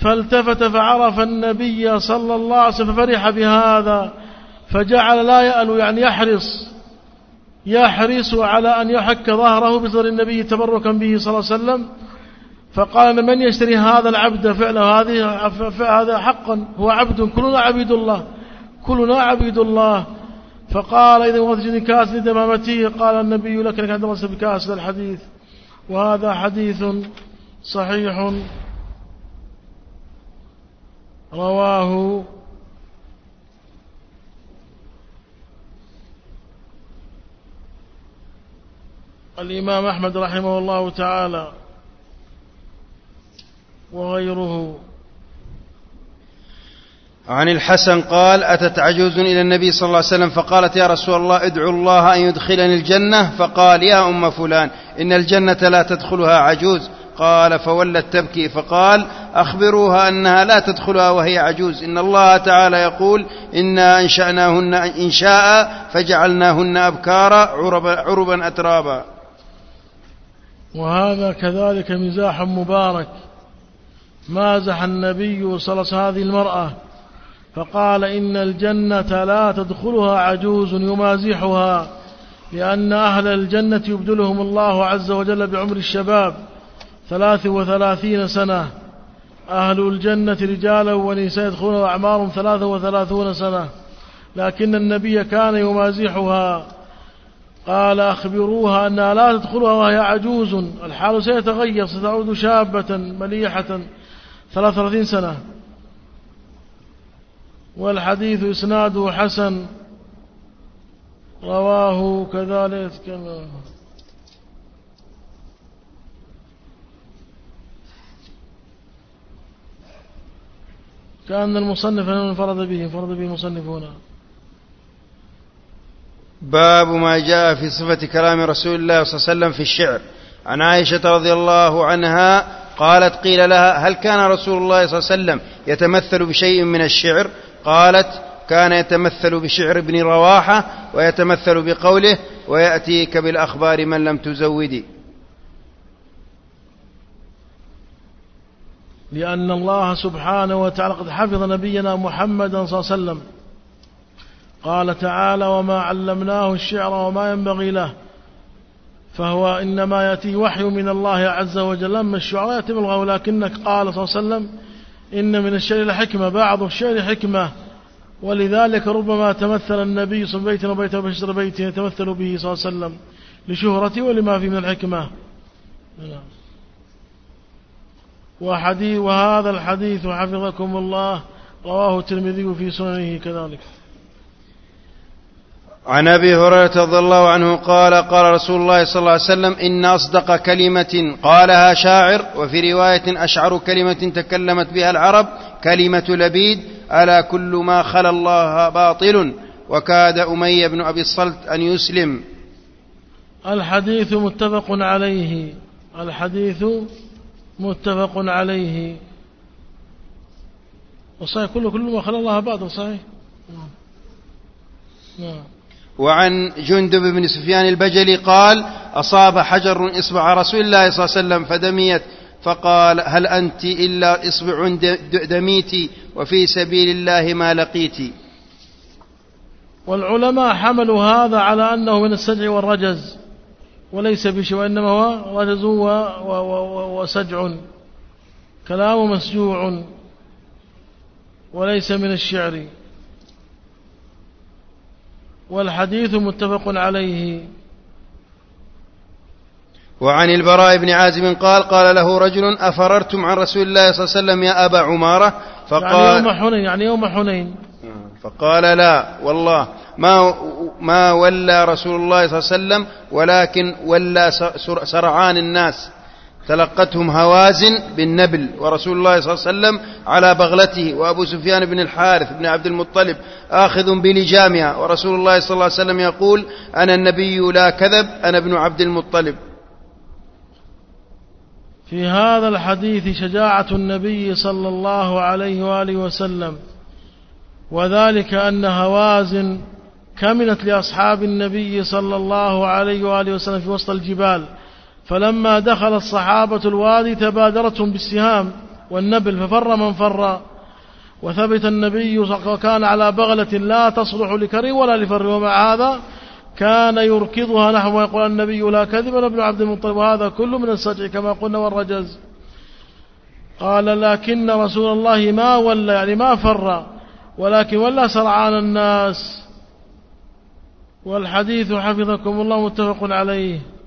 [SPEAKER 2] فالتفت فعرف النبي صلى الله عليه وسلم ففرح بهذا. فجعل لا يأل يعني يحرص. يحرص على أن يحك ظهره بصدر النبي تبركا به صلى الله عليه وسلم. فقال من يشتري هذا العبد فعله هذه هذا حقا؟ هو عبد كلنا عبيد الله. كلنا عبيد الله. فقال إذا وجدني كاس لدمامته قال النبي لك لك درس بكاس الحديث. وهذا حديث صحيح. رواه الإمام أحمد رحمه الله تعالى. وغيره.
[SPEAKER 3] عن الحسن قال أتت عجوز إلى النبي صلى الله عليه وسلم فقالت يا رسول الله ادعو الله أن يدخلني الجنة. فقال يا أم فلان إن الجنة لا تدخلها عجوز. قال فولت تبكي فقال أخبروها أنها لا تدخلها وهي عجوز. إن الله تعالى يقول إنا أنشأناهن إنشاء فجعلناهن أبكارا عربا, عربا أترابا.
[SPEAKER 2] وهذا كذلك مزاح مبارك. مازح النبي صلى الله عليه وسلم هذه المرأة. فقال إن الجنة لا تدخلها عجوز يمازحها لأن أهل الجنة يبدلهم الله عز وجل بعمر الشباب ثلاث وثلاثين سنة. أهل الجنة رجالا ونساء يدخلون أعمارهم ثلاثة وثلاثون سنة. لكن النبي كان يمازحها. قال أخبروها أنها لا تدخلها وهي عجوز. الحال سيتغير ستعود شابة مليحة. ثلاث وثلاثين سنة. والحديث إسناده حسن. رواه كذلك. كما كأن المصنف انفرد به انفرد به المصنف هنا.
[SPEAKER 3] باب ما جاء في صفة كلام رسول الله صلى الله عليه وسلم في الشعر. عن عائشة رضي الله عنها قالت قيل لها هل كان رسول الله صلى الله عليه وسلم يتمثل بشيء من الشعر؟ قالت كان يتمثل بشعر ابن رواحة ويتمثل بقوله ويأتيك بالأخبار من لم تزودي
[SPEAKER 2] لأن الله سبحانه وتعالى قد حفظ نبينا محمدا صلى الله عليه وسلم. قال تعالى وما علمناه الشعر وما ينبغي له. فهو إنما يأتي وحي من الله عز وجل. أما الشعراء يأتي بالغة ولكنك قال صلى الله عليه وسلم إن من الشعر لحكمة بعض الشعر حكمة. ولذلك ربما تمثل النبي صلى الله عليه وسلم بيت وبشر بيت يتمثل به صلى الله عليه وسلم لشهرته ولما فيه من الحكمة. وحديث وهذا الحديث حفظكم الله رواه الترمذي في سننه كذلك.
[SPEAKER 3] عن أبي هريرة رضي الله عنه قال قال رسول الله صلى الله عليه وسلم إن أصدق كلمة قالها شاعر وفي رواية أشعر كلمة تكلمت بها العرب كلمة لبيد ألا كل ما خلا الله باطل؟ وكاد أمية بن أبي الصلت أن يسلم.
[SPEAKER 2] الحديث متفق عليه. الحديث متفق عليه. وصحيح كل كل ما خلا الله باطل صحيح؟ نعم,
[SPEAKER 3] نعم. وعن جندب بن سفيان البجلي قال أصاب حجر إصبع رسول الله صلى الله عليه وسلم فدميت فقال هل أنت إلا إصبع دميت وفي سبيل الله ما لقيت؟
[SPEAKER 2] والعلماء حملوا هذا على أنه من السجع والرجز وليس بشيء وإنما هو رجز وسجع كلام مسجوع وليس من الشعر. والحديث متفق عليه.
[SPEAKER 3] وعن البراء بن عازب قال قال له رجل أفررتم عن رسول الله صلى الله عليه وسلم يا أبا عمارة؟
[SPEAKER 2] فقال يعني يوم حنين يعني يوم حنين.
[SPEAKER 3] فقال لا والله ما ما ولى رسول الله صلى الله عليه وسلم ولكن ولى سرعان الناس. تلقتهم هوازن بالنبل ورسول الله صلى الله عليه وسلم على بغلته وأبو سفيان بن الحارث بن عبد المطلب آخذ بلجامها ورسول الله صلى الله عليه وسلم يقول أنا النبي لا كذب أنا ابن عبد المطلب.
[SPEAKER 2] في هذا الحديث شجاعة النبي صلى الله عليه وآله وسلم وذلك أن هوازن كمنت لأصحاب النبي صلى الله عليه وآله وسلم في وسط الجبال. فلما دخل الصحابة الوادي تبادرتهم بالسهام والنبل ففر من فر. وثبت النبي وكان على بغلة لا تصلح لكري ولا لفر. ومع هذا كان يركضها نحو ويقول النبي لا كذب ابن عبد المطلب وهذا كله من السجع كما قلنا والرجز. قال لكن رسول الله ما ولى يعني ما فر ولكن ولى سرعان الناس. والحديث حفظكم الله متفق عليه.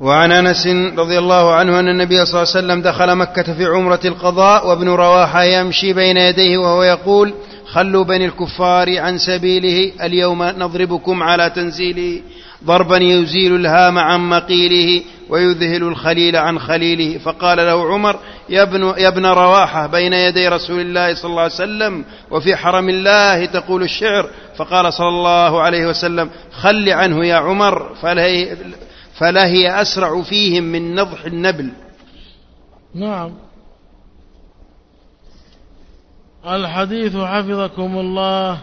[SPEAKER 3] وعن انس رضي الله عنه ان النبي صلى الله عليه وسلم دخل مكه في عمره القضاء وابن رواحه يمشي بين يديه وهو يقول خلوا بني الكفار عن سبيله اليوم نضربكم على تنزيله. ضربا يزيل الهام عن مقيله ويذهل الخليل عن خليله. فقال له عمر يا ابن, يا ابن رواحة بين يدي رسول الله صلى الله عليه وسلم وفي حرم الله تقول الشعر. فقال صلى الله عليه وسلم خل عنه يا عمر فلهي أسرع فيهم من نضح النبل.
[SPEAKER 2] نعم. الحديث حفظكم الله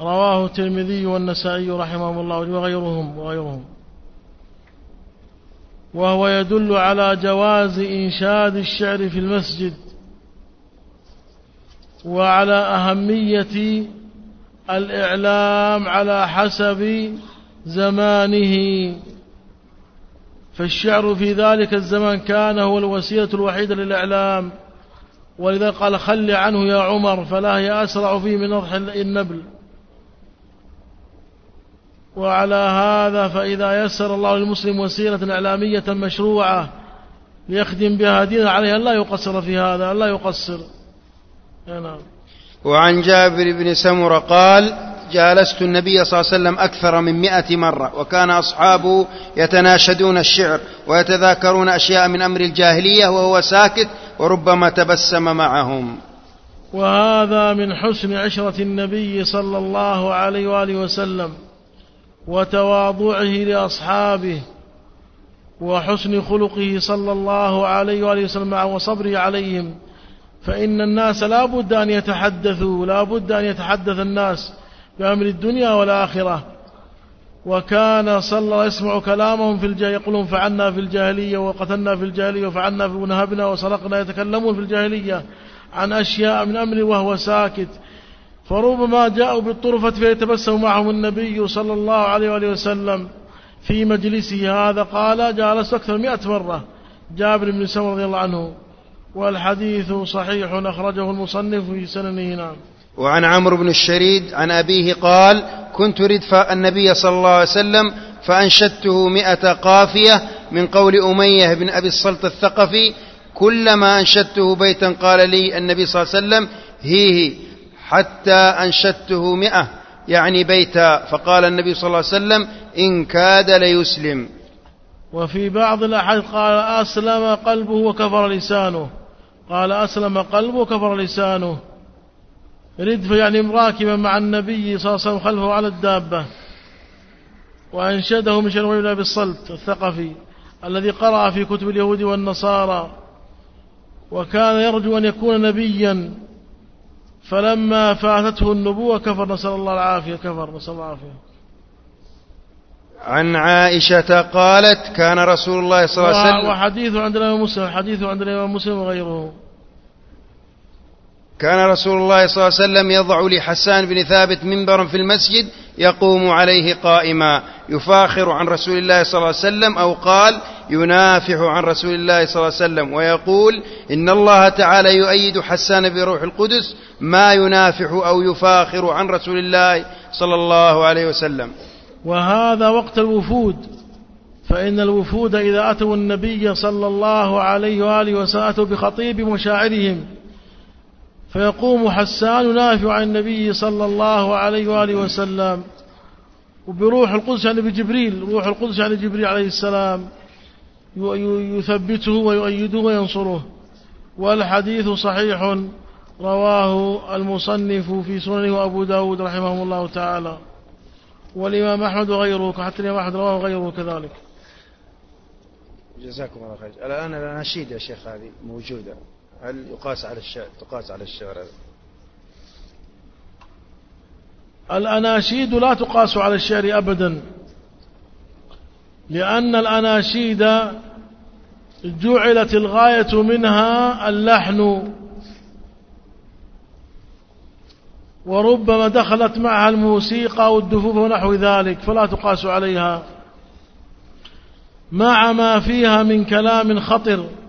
[SPEAKER 2] رواه الترمذي والنسائي رحمهم الله وغيرهم وغيرهم. وهو يدل على جواز إنشاد الشعر في المسجد وعلى أهمية الإعلام على حسب زمانه. فالشعر في ذلك الزمان كان هو الوسيلة الوحيدة للإعلام. ولذا قال خل عنه يا عمر فلا هي أسرع فيه من نضح النبل. وعلى هذا فإذا يسر الله للمسلم وسيلة إعلامية مشروعة ليخدم بها دينا عليه أن لا يقصر في هذا أن لا يقصر.
[SPEAKER 3] نعم. وعن جابر بن سمرة قال جالست النبي صلى الله عليه وسلم أكثر من مئة مرة وكان أصحابه يتناشدون الشعر ويتذاكرون أشياء من أمر الجاهلية وهو ساكت وربما تبسم معهم.
[SPEAKER 2] وهذا من حسن عشرة النبي صلى الله عليه وآله وسلم وتواضعه لأصحابه وحسن خلقه صلى الله عليه وآله وسلم وصبره عليهم. فإن الناس لا بد أن يتحدثوا لا بد أن يتحدث الناس. بأمر الدنيا والآخرة. وكان صلى الله يسمع كلامهم في الجاهلية يقولون فعلنا في الجاهلية وقتلنا في الجاهلية وفعلنا في ونهبنا وسرقنا يتكلمون في الجاهلية عن أشياء من أمر وهو ساكت. فربما جاءوا بالطرفة فيتبسم معهم النبي صلى الله عليه وآله وسلم في مجلسه هذا. قال جالس أكثر مئة مرة. جابر بن سمر رضي الله عنه. والحديث صحيح أخرجه المصنف في سننه. نعم.
[SPEAKER 3] وعن عمرو بن الشريد عن أبيه قال كنت ردف النبي صلى الله عليه وسلم فأنشدته مئة قافية من قول أمية بن أبي الصلت الثقفي كلما أنشدته بيتا قال لي النبي صلى الله عليه وسلم هيه حتى أنشدته مئة يعني بيتا. فقال النبي صلى الله عليه وسلم إن كاد ليسلم.
[SPEAKER 2] وفي بعض الأحاديث قال أسلم قلبه وكفر لسانه. قال أسلم قلبه وكفر لسانه. ردف يعني راكبا مع النبي صلى الله عليه وسلم خلفه على الدابة. وأنشده من شنوي بالصلت الثقفي الذي قرأ في كتب اليهود والنصارى. وكان يرجو أن يكون نبيا. فلما فاتته النبوة كفر نسأل الله العافية كفر نسأل الله العافية.
[SPEAKER 3] عن عائشة قالت كان رسول الله صلى الله عليه وسلم
[SPEAKER 2] وحديث عند الإمام مسلم حديث عند الإمام مسلم وغيره.
[SPEAKER 3] كان رسول الله صلى الله عليه وسلم يضع لحسان بن ثابت منبرا في المسجد يقوم عليه قائما. يفاخر عن رسول الله صلى الله عليه وسلم أو قال ينافح عن رسول الله صلى الله عليه وسلم ويقول إن الله تعالى يؤيد حسان بروح القدس ما ينافح أو يفاخر عن رسول الله صلى الله عليه وسلم.
[SPEAKER 2] وهذا وقت الوفود. فإن الوفود إذا أتوا النبي صلى الله عليه وآله وسلم بخطيب مشاعرهم. فيقوم حسان ينافع عن النبي صلى الله عليه وآله وسلم. وبروح القدس يعني بجبريل روح القدس يعني جبريل عليه السلام. يثبته ويؤيده وينصره. والحديث صحيح رواه المصنف في سننه وأبو داود رحمه الله تعالى. والإمام أحمد وغيره حتى الإمام أحمد رواه غيره كذلك.
[SPEAKER 3] جزاكم الله خير. الآن الأناشيد يا شيخ هذه موجودة. هل يقاس على الشعر تقاس على الشعر؟
[SPEAKER 2] الأناشيد لا تقاس على الشعر أبدا لأن الأناشيد جعلت الغاية منها اللحن. وربما دخلت معها الموسيقى والدفوف ونحو ذلك فلا تقاس عليها. مع ما فيها من كلام خطر.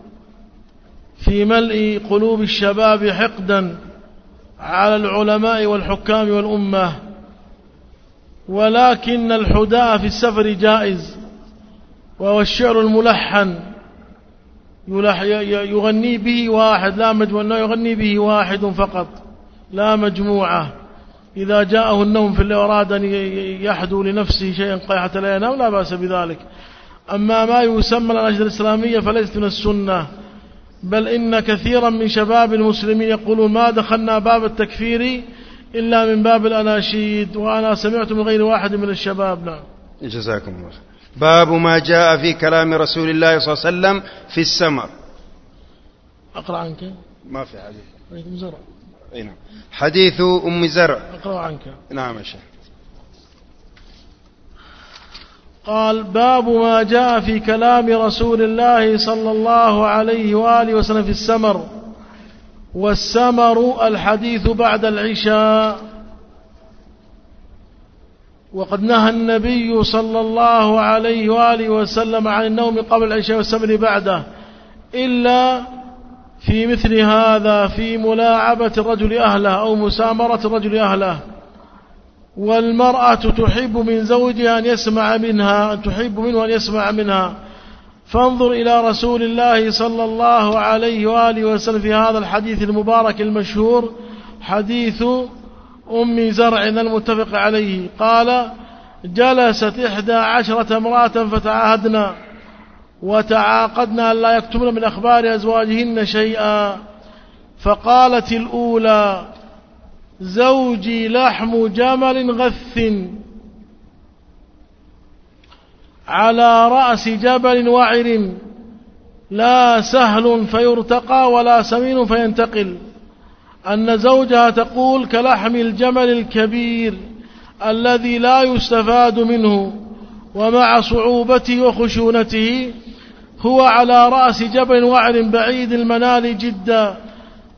[SPEAKER 2] في ملء قلوب الشباب حقدا على العلماء والحكام والأمة. ولكن الحداء في السفر جائز وهو الشعر الملحن. يغني به واحد لا مجموعة يغني به واحد فقط لا مجموعة. إذا جاءه النوم في الليل أراد أن يحدو لنفسه شيئا قيحة لا ينام لا بأس بذلك. أما ما يسمى الأناشيد الإسلامية فليست من السنة. بل إن كثيرا من شباب المسلمين يقولون ما دخلنا باب التكفير إلا من باب الأناشيد وأنا سمعت من غير واحد من الشباب نعم.
[SPEAKER 3] جزاكم الله باب ما جاء في كلام رسول الله صلى الله عليه وسلم في السمر.
[SPEAKER 2] أقرأ عنك.
[SPEAKER 3] ما في حديث.
[SPEAKER 2] عليكم زرع
[SPEAKER 3] نعم. حديث أم زرع.
[SPEAKER 2] أقرأ عنك.
[SPEAKER 3] نعم يا شيخ.
[SPEAKER 2] قال باب ما جاء في كلام رسول الله صلى الله عليه وآله وسلم في السمر. والسمر الحديث بعد العشاء. وقد نهى النبي صلى الله عليه وآله وسلم عن النوم قبل العشاء والسمر بعده إلا في مثل هذا في ملاعبة الرجل أهله أو مسامرة الرجل أهله. والمرأة تحب من زوجها أن يسمع منها تحب منه أن يسمع منها. فانظر إلى رسول الله صلى الله عليه وآله وسلم في هذا الحديث المبارك المشهور حديث أم زرع المتفق عليه. قال جلست إحدى عشرة امرأة فتعاهدنا وتعاقدنا أن لا يكتمن من أخبار أزواجهن شيئا فقالت الأولى زوجي لحم جمل غث على رأس جبل وعر لا سهل فيرتقى ولا سمين فينتقل. أن زوجها تقول كلحم الجمل الكبير الذي لا يستفاد منه ومع صعوبته وخشونته هو على رأس جبل وعر بعيد المنال جدا.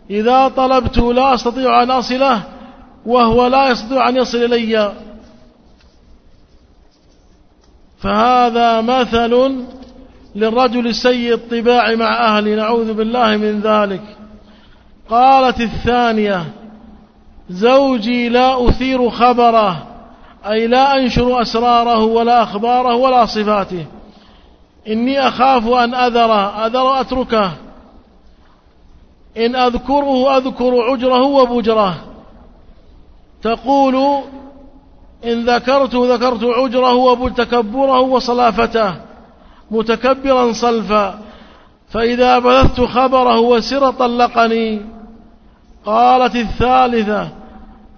[SPEAKER 2] إذا طلبت لا أستطيع أن أصله وهو لا يستطيع أن يصل إلي. فهذا مثل للرجل السيء الطباع مع أهله. نعوذ بالله من ذلك. قالت الثانية زوجي لا أثير خبره أي لا أنشر أسراره ولا أخباره ولا صفاته. إني أخاف أن أذره أذر أتركه. إن أذكره أذكر عجره وبجره. تقول إن ذكرت ذكرت عجره وتكبره وصلافته متكبرا صلفا. فإذا بثت خبره وسر طلقني. قالت الثالثة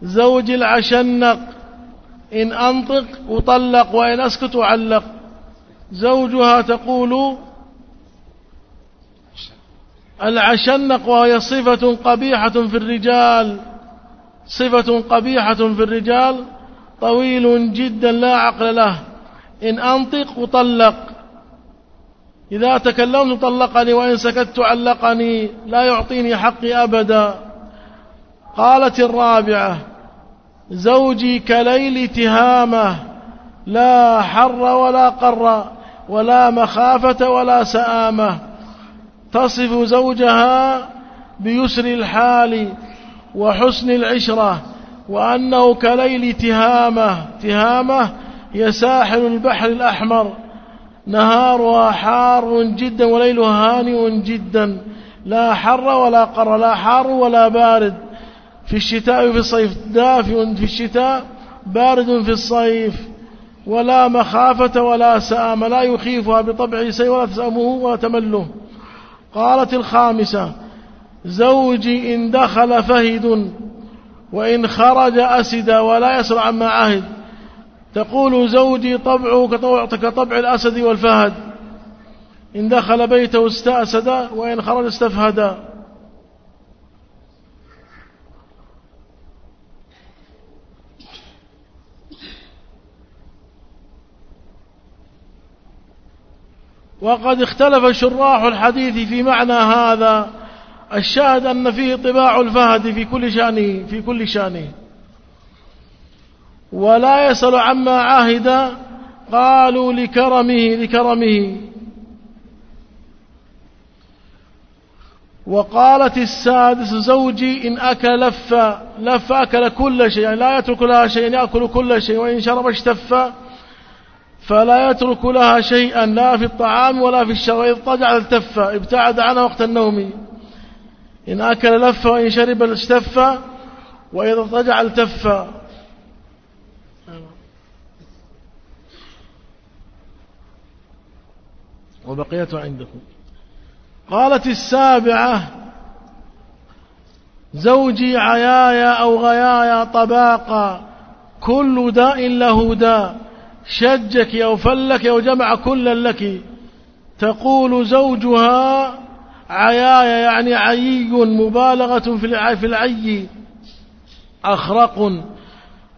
[SPEAKER 2] زوج العشنق إن أنطق أطلق وإن أسكت أعلق زوجها تقول العشنق وهي صفة قبيحة في الرجال. صفة قبيحة في الرجال طويل جدا لا عقل له. إن أنطق أطلق إذا تكلمت طلقني وإن سكت علقني لا يعطيني حقي أبدا. قالت الرابعة زوجي كليل تهامة لا حر ولا قر ولا مخافة ولا سآمة. تصف زوجها بيسر الحال وحسن العشرة وأنه كليل تهامة تهامة هي ساحل البحر الأحمر. نهارها حار جدا وليلها هانئ جدا. لا حر ولا قر لا حار ولا بارد. في الشتاء وفي الصيف دافئ في الشتاء بارد في الصيف. ولا مخافة ولا سآم لا يخيفها بطبعه شيء ولا تسأمه ولا تمله. قالت الخامسة زوجي إن دخل فهد وإن خرج أسد ولا يسرع عما عهد. تقول زوجي طبعه كطبع الأسد والفهد. إن دخل بيته استأسد وإن خرج استفهد. وقد اختلف شراح الحديث في معنى هذا. الشاهد أن فيه طباع الفهد في كل شأنه في كل شأنه. ولا يسأل عما عاهد قالوا لكرمه لكرمه. وقالت السادس زوجي إن أكل لف لف أكل كل شيء يعني لا يترك لها شيء يأكل كل شيء وإن شرب اشتف فلا يترك لها شيئا لا في الطعام ولا في الشرب إذ طجع التف ابتعد عنها وقت النوم. إن أكل لف وإن شرب استف وإذا طجع التف. وبقيت عندكم قالت السابعة زوجي عيايا أو غيايا طباقا كل داء له داء. شجك أو فلك أو جمع كلا لك. تقول زوجها عيايا يعني عيي مبالغة في العي. أخرق.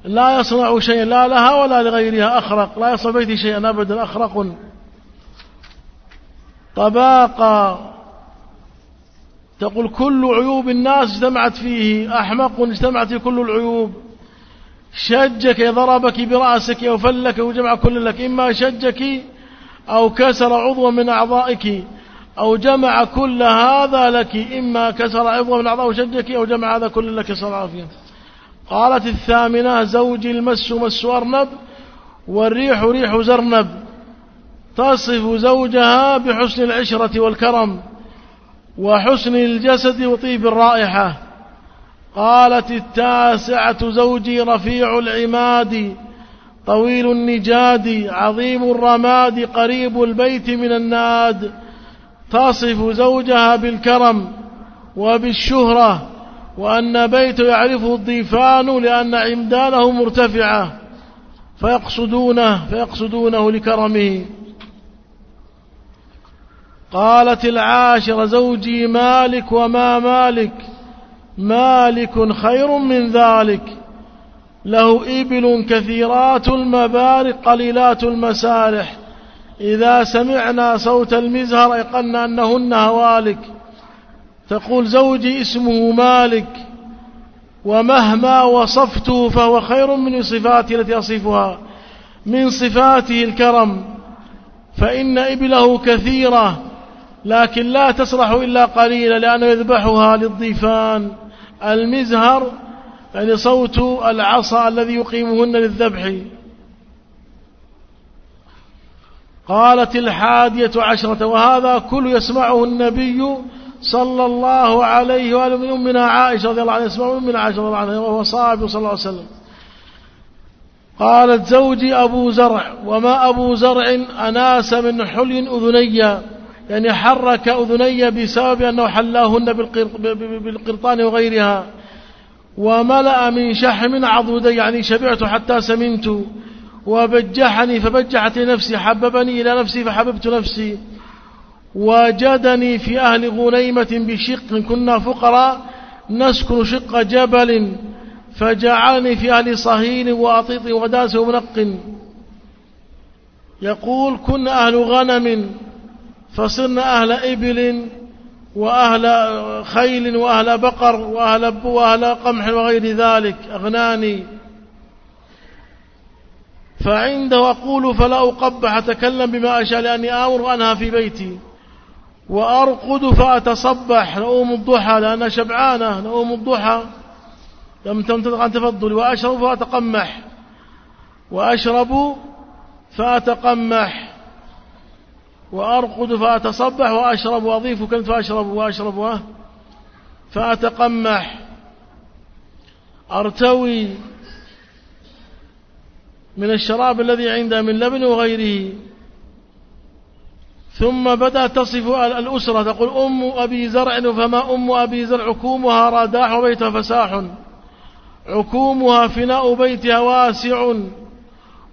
[SPEAKER 2] لا يصنع شيئا لا لها ولا لغيرها. أخرق. لا يصنع بيتي شيئا أبدا. أخرق. طباقا تقول كل عيوب الناس اجتمعت فيه. أحمق اجتمعت في كل العيوب. شجك ضربك برأسك أو فلك وجمع كل لك. إما شجك أو كسر عضوا من أعضائك أو جمع كل هذا لك. إما كسر عضوا من أعضاء شجك أو جمع هذا كل لك صلى قالت الثامنة زوجي المس مس أرنب والريح ريح زرنب. تصف زوجها بحسن العشرة والكرم وحسن الجسد وطيب الرائحة. قالت التاسعة زوجي رفيع العماد طويل النجاد عظيم الرماد قريب البيت من الناد. تصف زوجها بالكرم وبالشهرة وأن بيته يعرفه الضيفان لأن عمدانه مرتفعة فيقصدونه فيقصدونه لكرمه. قالت العاشرة زوجي مالك وما مالك؟ مالك خير من ذلك. له إبل كثيرات المبارق قليلات المسارح. إذا سمعنا صوت المزهر أيقنا أنهن هوالك. تقول زوجي اسمه مالك ومهما وصفته فهو خير من صفاتي التي أصفها. من صفاته الكرم فإن إبله كثيرة لكن لا تسرح إلا قليلا لأنه يذبحها للضيفان. المزهر يعني صوت العصا الذي يقيمهن للذبح. قالت الحادية عشرة وهذا كل يسمعه النبي صلى الله عليه وآله من أمنا عائشة رضي الله عنها يسمعه أمنا عائشة رضي الله عنها وهو صاحب صلى الله عليه وسلم. قالت زوجي أبو زرع وما أبو زرع أناس من حلي أذني يعني حرك أذني بسبب أنه حلاهن بالقرطان وغيرها وملأ من شحم عضدي يعني شبعت حتى سمنت وبجحني فبجحت نفسي حببني إلى نفسي فحببت نفسي وجدني في أهل غنيمة بشق كنا فقراء نسكن شق جبل فجعلني في أهل صهيل وأطيط وداس ومنق. يقول كنا أهل غنم فصرنا أهل إبل وأهل خيل وأهل بقر وأهل, وأهل قمح وغير ذلك أغناني. فعنده أقول فلا أقبح أتكلم بما أشاء لأني آمر أنها في بيتي. وأرقد فأتصبح نؤوم الضحى لأنا شبعانة نؤوم الضحى. لم تنتظر عن تفضلي. وأشرب فأتقمح. وأشرب فأتقمح. وأرقد فأتصبح وأشرب وأضيف كنت فأشرب وأشرب فأتقمح. أرتوي من الشراب الذي عنده من لبن وغيره. ثم بدأت تصف الأسرة. تقول أم أبي زرع فما أم أبي زرع؟ عكومها راداح وبيتها فساح. عكومها فناء بيتها واسع.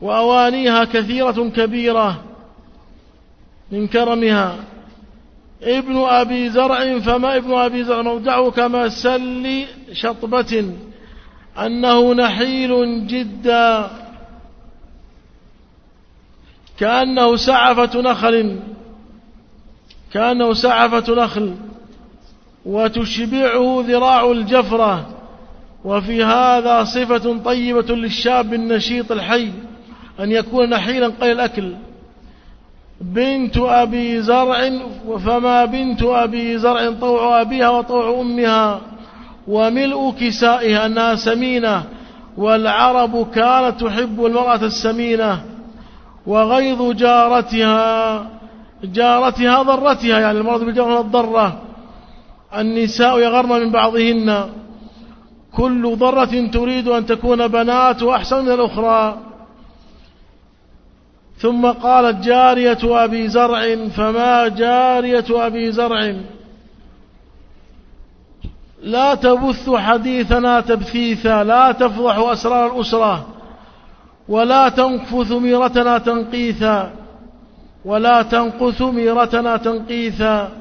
[SPEAKER 2] وأوانيها كثيرة كبيرة. من كرمها. ابن أبي زرع فما ابن أبي زرع؟ موضعه كما سل شطبة أنه نحيل جدا. كأنه سعفة نخل. كأنه سعفة نخل. وتشبعه ذراع الجفرة. وفي هذا صفة طيبة للشاب النشيط الحي أن يكون نحيلا قليل الأكل. بنت أبي زرع فما بنت أبي زرع طوع أبيها وطوع أمها وملء كسائها أنها سمينة والعرب كانت تحب المرأة السمينة وغيظ جارتها جارتها ضرتها يعني المرض بالجارة الضرة النساء يغرن من بعضهن كل ضرة تريد أن تكون بنات أحسن من الأخرى. ثم قالت جارية أبي زرع فما جارية أبي زرع؟ لا تبث حديثنا تبثيثا لا تفضح أسرار الأسرة ولا تنقف ميرتنا تنقيثا ولا تنقث ميرتنا تنقيثا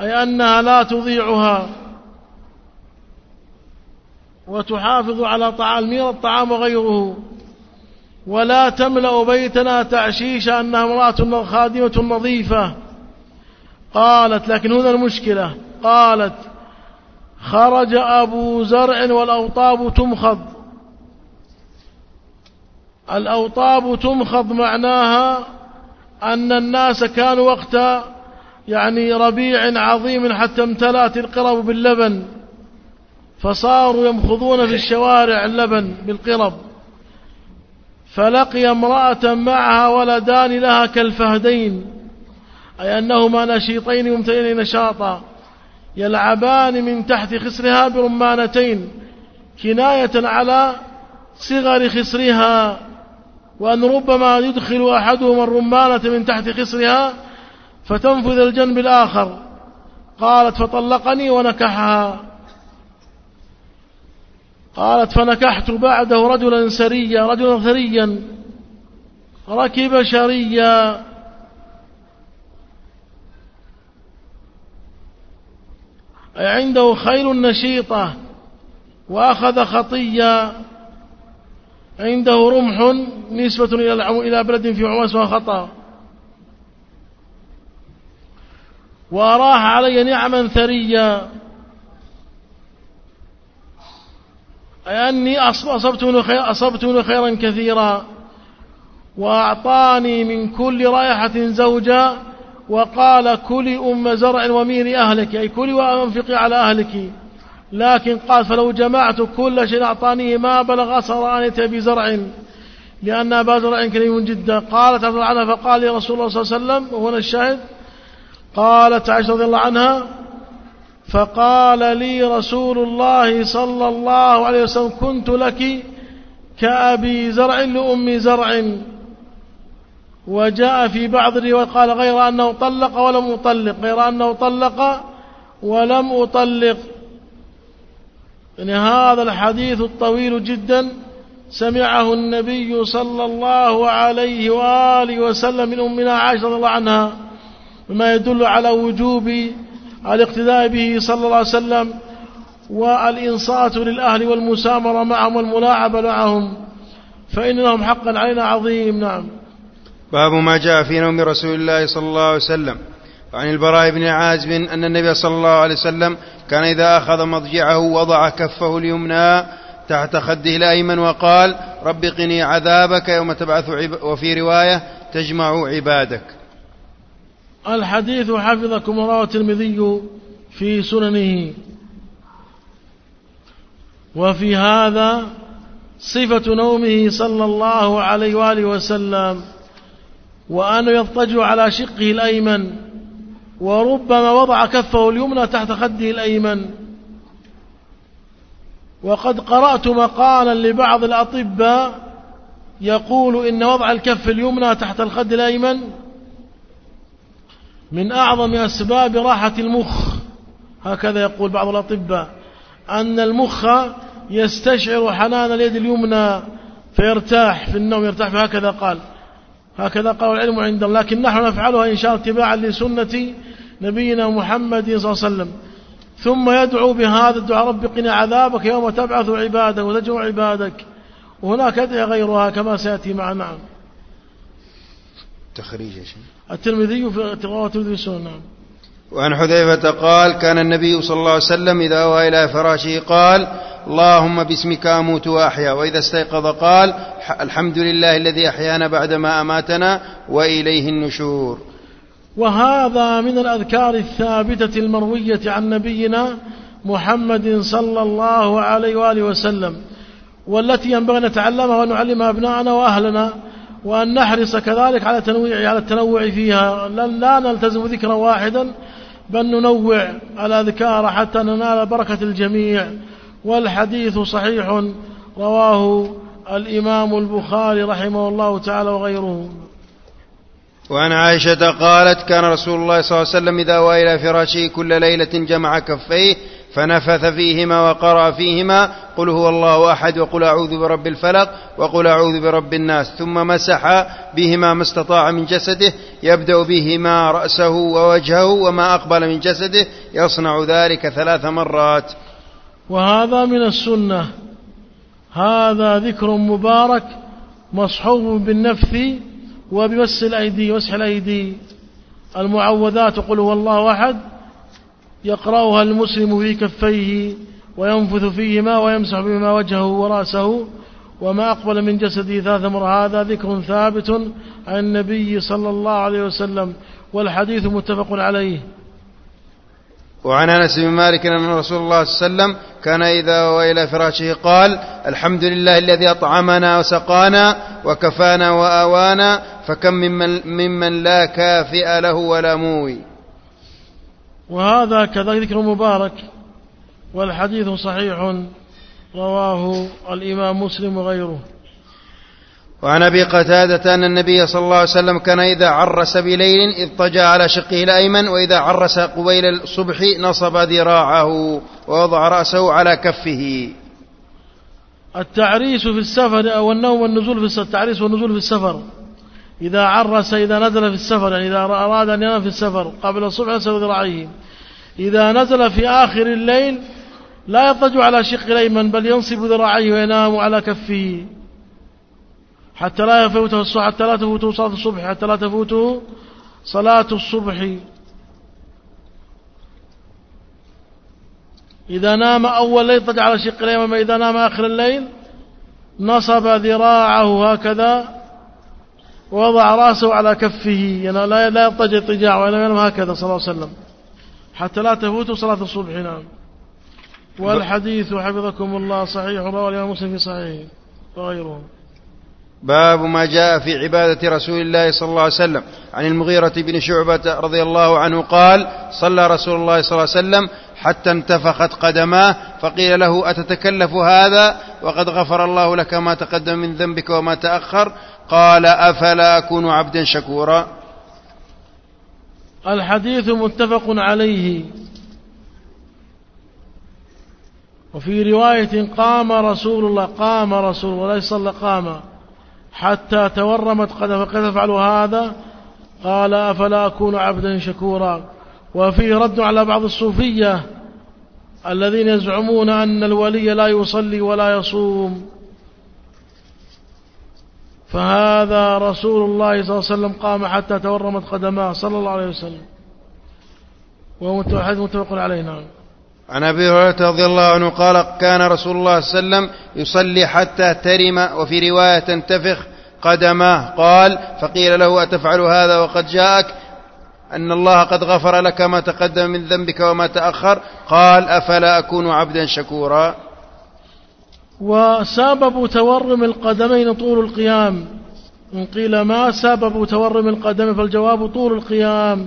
[SPEAKER 2] أي أنها لا تضيعها. وتحافظ على طعام المير الطعام وغيره. ولا تملأ بيتنا تعشيش أنها امرأة خادمة نظيفة. قالت لكن هنا المشكلة. قالت خرج أبو زرع والأوطاب تمخض. الأوطاب تمخض معناها أن الناس كانوا وقت يعني ربيع عظيم حتى امتلأت القرب باللبن فصاروا يمخضون في الشوارع اللبن بالقرب. فلقي امرأة معها ولدان لها كالفهدين أي أنهما نشيطين ممتلئين نشاطا يلعبان من تحت خسرها برمانتين كناية على صغر خسرها وأن ربما يدخل أحدهما الرمانة من تحت خسرها فتنفذ الجنب الآخر. قالت فطلقني ونكحها. قالت فنكحت بعده رجلا سريا رجلا ثريا ركب شريا. عنده خيل نشيطة وأخذ خطيا. عنده رمح نسبة إلى بلد في عمان اسمها خطأ. وأراح علي نعما ثريا. أي أني منه, خير أصبت منه خيرا كثيرا وأعطاني من كل رائحة زوجا وقال كلي أم زرع وميري أهلك أي كلي وأنفقي على أهلك. لكن قال فلو جمعت كل شيء أعطانيه ما بلغ أن يتي بزرع لأن أبا زرع كريم جدا. قالت عبد عنها فقال لي رسول الله صلى الله عليه وسلم وهنا الشاهد قالت عائشة رضي الله عنها فقال لي رسول الله صلى الله عليه وسلم كنت لك كأبي زرع لأم زرع. وجاء في بعض الروايات قال غير أنه طلق ولم أطلق غير أنه طلق ولم أطلق. يعني هذا الحديث الطويل جدا سمعه النبي صلى الله عليه وآله وسلم من أمنا عائشة رضي الله عنها مما يدل على وجوب الاقتداء به صلى الله عليه وسلم والإنصات للأهل والمسامرة معهم والملاعبة معهم فإن لهم حقا علينا عظيم نعم.
[SPEAKER 3] باب ما جاء في نوم رسول الله صلى الله عليه وسلم. وعن البراء بن عازب أن النبي صلى الله عليه وسلم كان إذا أخذ مضجعه وضع كفه اليمنى تحت خده الأيمن وقال رب قني عذابك يوم تبعث عب وفي رواية تجمع عبادك.
[SPEAKER 2] الحديث حفظكم رواه الترمذي في سننه. وفي هذا صفة نومه صلى الله عليه وآله وسلم وأنه يضطجع على شقه الأيمن وربما وضع كفه اليمنى تحت خده الأيمن. وقد قرأت مقالا لبعض الأطباء يقول إن وضع الكف اليمنى تحت الخد الأيمن من أعظم أسباب راحة المخ. هكذا يقول بعض الأطباء. أن المخ يستشعر حنان اليد اليمنى فيرتاح في النوم يرتاح هكذا قال. هكذا قال العلم عندهم لكن نحن نفعلها إن شاء الله اتباعا لسنة نبينا محمد صلى الله عليه وسلم. ثم يدعو بهذا الدعاء رب قنا عذابك يوم تبعث عبادك وتجمع عبادك. وهناك أدعية غيرها كما سيأتي معنا.
[SPEAKER 3] تخريج يا شيخ.
[SPEAKER 2] الترمذي في رواه الترمذي في نعم.
[SPEAKER 3] وعن حذيفة قال كان النبي صلى الله عليه وسلم إذا أوى إلى فراشه قال اللهم باسمك أموت وأحيا. وإذا استيقظ قال الحمد لله الذي أحيانا بعدما أماتنا وإليه النشور.
[SPEAKER 2] وهذا من الأذكار الثابتة المروية عن نبينا محمد صلى الله عليه وآله وسلم والتي ينبغي أن نتعلمها ونعلمها أبناءنا وأهلنا وأن نحرص كذلك على تنويع على التنوع فيها. لا نلتزم ذكرا واحدا بل ننوع الأذكار حتى ننال بركة الجميع. والحديث صحيح. رواه الإمام البخاري رحمه الله تعالى وغيره.
[SPEAKER 3] وعن عائشة قالت كان رسول الله صلى الله عليه وسلم إذا أوى إلى فراشه كل ليلة جمع كفيه فنفث فيهما وقرأ فيهما قل هو الله أحد وقل أعوذ برب الفلق وقل أعوذ برب الناس ثم مسح بهما ما استطاع من جسده يبدأ بهما رأسه ووجهه وما أقبل من جسده يصنع ذلك ثلاث مرات.
[SPEAKER 2] وهذا من السنة. هذا ذكر مبارك مصحوب بالنفث وبمس الأيدي مسح الأيدي. المعوذات قل هو الله أحد يقرأها المسلم في كفيه وينفث فيهما ويمسح بهما وجهه ورأسه وما أقبل من جسده ثلاث مرة هذا ذكر ثابت عن النبي صلى الله عليه وسلم والحديث متفق عليه.
[SPEAKER 3] وعن أنس بن مالك أن رسول الله صلى الله عليه وسلم كان إذا هو إلى فراشه قال الحمد لله الذي أطعمنا وسقانا وكفانا وآوانا فكم ممن, ممن لا كافئ له ولا موي.
[SPEAKER 2] وهذا كذلك ذكر مبارك والحديث صحيح رواه الإمام مسلم وغيره.
[SPEAKER 3] وعن أبي قتادة أن النبي صلى الله عليه وسلم كان إذا عرس بليل اضطجع على شقه الأيمن وإذا عرس قبيل الصبح نصب ذراعه ووضع رأسه على كفه.
[SPEAKER 2] التعريس في السفر أو النوم والنزول في السفر التعريس والنزول في السفر. إذا عرس إذا نزل في السفر يعني إذا أراد أن ينام في السفر قبل الصبح نسل ذراعيه. إذا نزل في آخر الليل لا يضطجع على شق الأيمن بل ينصب ذراعيه وينام على كفه حتى لا يفوته الصبح حتى لا تفوته صلاة الصبح حتى لا تفوته صلاة الصبح. إذا نام أول الليل طجع على شق اليمين إذا نام آخر الليل نصب ذراعه هكذا. ووضع رأسه على كفه يعني لا لا يضطجع اضطجاع ولا ينام هكذا صلى الله عليه وسلم. حتى لا تفوت صلاة الصبح نعم. والحديث حفظكم الله صحيح رواه الإمام مسلم في صحيحه وغيره.
[SPEAKER 3] باب ما جاء في عبادة رسول الله صلى الله عليه وسلم. عن المغيرة بن شعبة رضي الله عنه قال صلى رسول الله صلى الله عليه وسلم حتى انتفخت قدماه فقيل له أتتكلف هذا؟ وقد غفر الله لك ما تقدم من ذنبك وما تأخر. قال أفلا أكون عبدا شكورا؟
[SPEAKER 2] الحديث متفق عليه. وفي رواية قام رسول الله قام رسول الله ليس صلى قام. حتى تورمت فقد تفعل هذا. قال أفلا أكون عبدا شكورا. وفيه رد على بعض الصوفية الذين يزعمون أن الولي لا يصلي ولا يصوم. فهذا رسول الله صلى الله عليه وسلم قام حتى تورمت قدماه صلى الله عليه وسلم. وهو متفق عليه نعم.
[SPEAKER 3] عن أبي هريرة رضي الله عنه قال كان رسول الله صلى الله عليه وسلم يصلي حتى ترم وفي رواية تنتفخ قدماه. قال فقيل له أتفعل هذا وقد جاءك؟ أن الله قد غفر لك ما تقدم من ذنبك وما تأخر. قال أفلا أكون عبدا شكورا؟
[SPEAKER 2] وسبب تورم القدمين طول القيام. إن قيل ما سبب تورم القدم فالجواب طول القيام.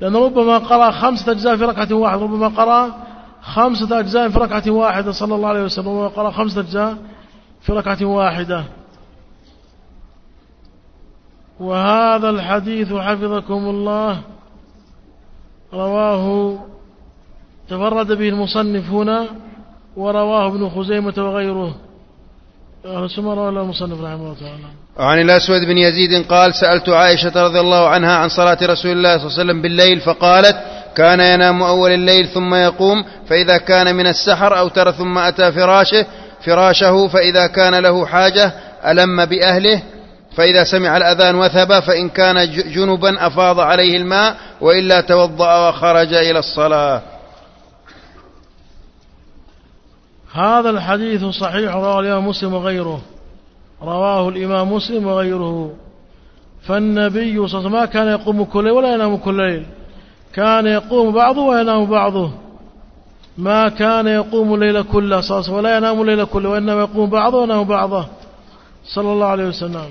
[SPEAKER 2] لأن ربما قرأ خمسة أجزاء في ركعة واحدة ربما قرأ خمسة أجزاء في ركعة واحدة صلى الله عليه وسلم ربما قرأ خمسة أجزاء في ركعة واحدة. وهذا الحديث حفظكم الله. رواه تفرد به المصنف هنا. ورواه ابن خزيمة وغيره. سمر ولا المصنف رحمه الله تعالى.
[SPEAKER 3] عن الأسود بن يزيد قال سألت عائشة رضي الله عنها عن صلاة رسول الله صلى الله عليه وسلم بالليل فقالت كان ينام أول الليل ثم يقوم فإذا كان من السحر أو ترى ثم أتى فراشه فراشه فإذا كان له حاجة ألم بأهله فإذا سمع الأذان وثب فإن كان جنبا أفاض عليه الماء وإلا توضأ وخرج إلى الصلاة.
[SPEAKER 2] هذا الحديث صحيح رواه الإمام مسلم وغيره. رواه الإمام مسلم وغيره. فالنبي صلى الله عليه وسلم ما كان يقوم كل ليل ولا ينام كل ليل. كان يقوم بعضه وينام بعضه. ما كان يقوم الليل كله صلى الله ولا ينام الليل كله وإنما يقوم بعضه وينام بعضه. صلى الله عليه وسلم.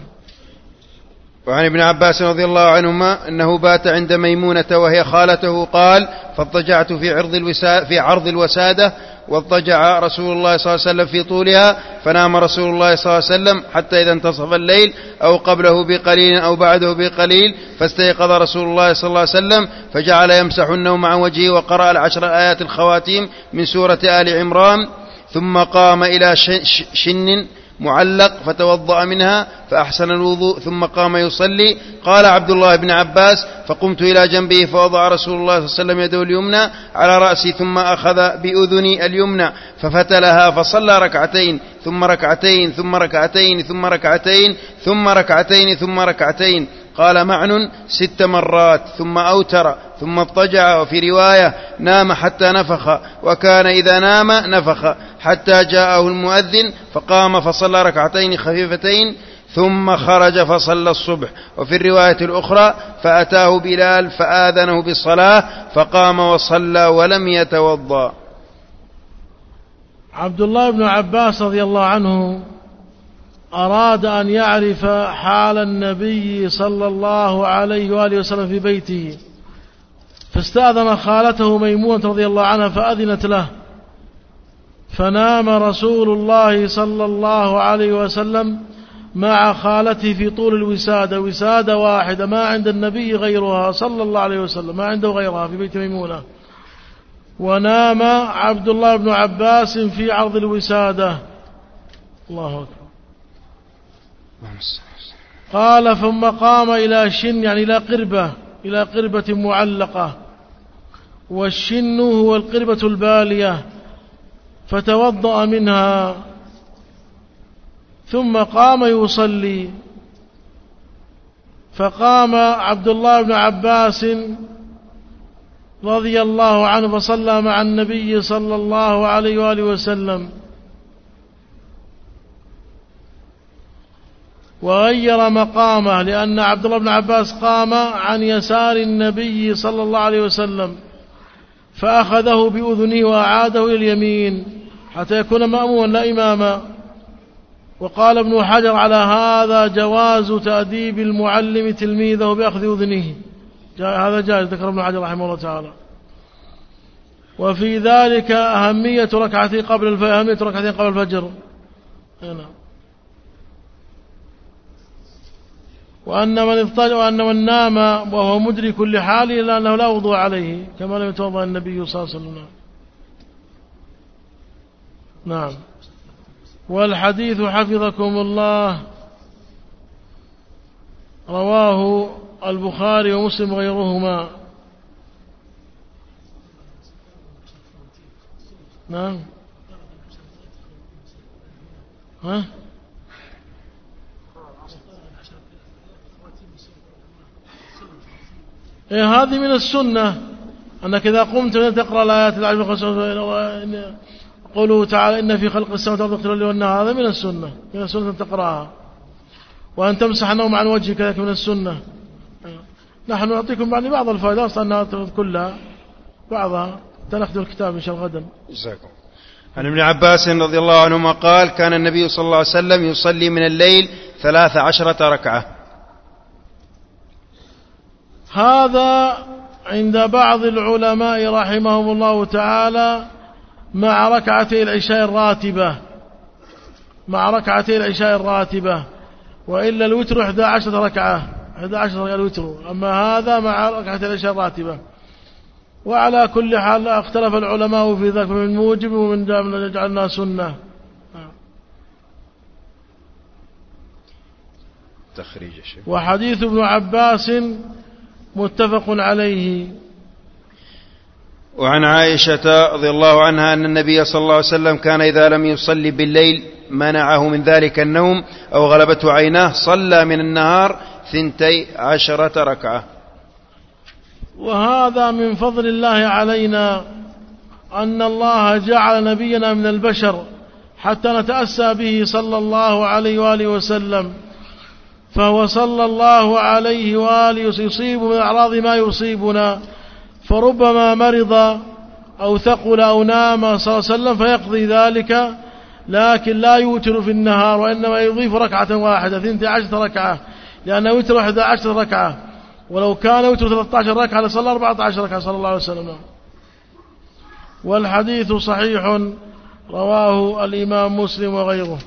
[SPEAKER 3] وعن ابن عباس رضي الله عنهما أنه بات عند ميمونة وهي خالته قال فاضطجعت في عرض الوسادة في عرض الوسادة واضطجع رسول الله صلى الله عليه وسلم في طولها فنام رسول الله صلى الله عليه وسلم حتى إذا انتصف الليل أو قبله بقليل أو بعده بقليل فاستيقظ رسول الله صلى الله عليه وسلم فجعل يمسح النوم عن وجهه وقرأ العشر آيات الخواتيم من سورة آل عمران ثم قام إلى شن معلق فتوضأ منها فأحسن الوضوء ثم قام يصلي. قال عبد الله بن عباس فقمت إلى جنبه فوضع رسول الله صلى الله عليه وسلم يده اليمنى على رأسي ثم أخذ بأذني اليمنى ففتلها فصلى ركعتين ثم ركعتين ثم ركعتين ثم ركعتين ثم ركعتين ثم ركعتين قال معن ست مرات ثم أوتر ثم اضطجع وفي رواية نام حتى نفخ وكان إذا نام نفخ حتى جاءه المؤذن فقام فصلى ركعتين خفيفتين ثم خرج فصلى الصبح. وفي الرواية الأخرى فأتاه بلال فآذنه بالصلاة فقام وصلى ولم يتوضأ.
[SPEAKER 2] عبد الله بن عباس رضي الله عنه أراد أن يعرف حال النبي صلى الله عليه وآله وسلم في بيته فاستأذن خالته ميمونة رضي الله عنها فأذنت له. فنام رسول الله صلى الله عليه وسلم مع خالته في طول الوسادة وسادة واحدة ما عند النبي غيرها صلى الله عليه وسلم ما عنده غيرها في بيت ميمونة. ونام عبد الله بن عباس في عرض الوسادة. الله أكبر. قال ثم قام إلى شن يعني إلى قربة إلى قربة معلقة. والشن هو القربة البالية فتوضأ منها. ثم قام يصلي. فقام عبد الله بن عباس رضي الله عنه فصلى مع النبي صلى الله عليه وآله وسلم. وغير مقامه لأن عبد الله بن عباس قام عن يسار النبي صلى الله عليه وسلم فأخذه بأذنه وأعاده إلى اليمين حتى يكون مأموما لا إماما وقال ابن حجر على هذا جواز تأديب المعلم تلميذه بأخذ أذنه. هذا جائز ذكر ابن حجر رحمه الله تعالى. وفي ذلك أهمية ركعتين قبل الفجر أهمية ركعتين قبل الفجر. هنا. وأن من اضطجع وأن من نام وهو مدرك لحاله إلا أنه لا وضوء عليه كما لم يتوضأ النبي صلى الله عليه وسلم. نعم. والحديث حفظكم الله. رواه البخاري ومسلم غيرهما نعم. ها؟ إيه هذه من السنة أنك إذا قمت تقرأ الآيات العشر قوله تعالى إن في خلق السماوات والأرض واختلاف والنهار. هذا من السنة من السنة أن تقرأها. وأن تمسح النوم عن وجهك كذلك من السنة. نحن نعطيكم يعني بعض الفائدة أصلا أنها كلها. بعضها تنخذ الكتاب إن شاء الله غدا.
[SPEAKER 3] جزاكم. عن ابن عباس رضي الله عنهما قال كان النبي صلى الله عليه وسلم يصلي من الليل ثلاث عشرة ركعة.
[SPEAKER 2] هذا عند بعض العلماء رحمهم الله تعالى مع ركعتي العشاء الراتبة مع ركعتي العشاء الراتبة وإلا الوتر 11 ركعة 11 ركعة الوتر أما هذا مع ركعتي العشاء الراتبة. وعلى كل حال اختلف العلماء في ذلك من موجب ومن جعلنا سنة.
[SPEAKER 3] تخريج
[SPEAKER 2] وحديث ابن عباس متفق عليه.
[SPEAKER 3] وعن عائشة رضي الله عنها أن النبي صلى الله عليه وسلم كان إذا لم يصلي بالليل منعه من ذلك النوم أو غلبته عيناه صلى من النهار ثنتي عشرة ركعة.
[SPEAKER 2] وهذا من فضل الله علينا أن الله جعل نبينا من البشر حتى نتأسى به صلى الله عليه وآله وسلم. فهو صلى الله عليه وآله يصيب من أعراض ما يصيبنا فربما مرض أو ثقل أو نام صلى الله عليه وسلم فيقضي ذلك لكن لا يوتر في النهار وإنما يضيف ركعة واحدة ثنتي عشرة ركعة لأنه يوتر واحدة عشرة ركعة ولو كان يوتر 13 ركعة لصلى 14 ركعة صلى الله عليه وسلم. والحديث صحيح رواه الإمام مسلم وغيره.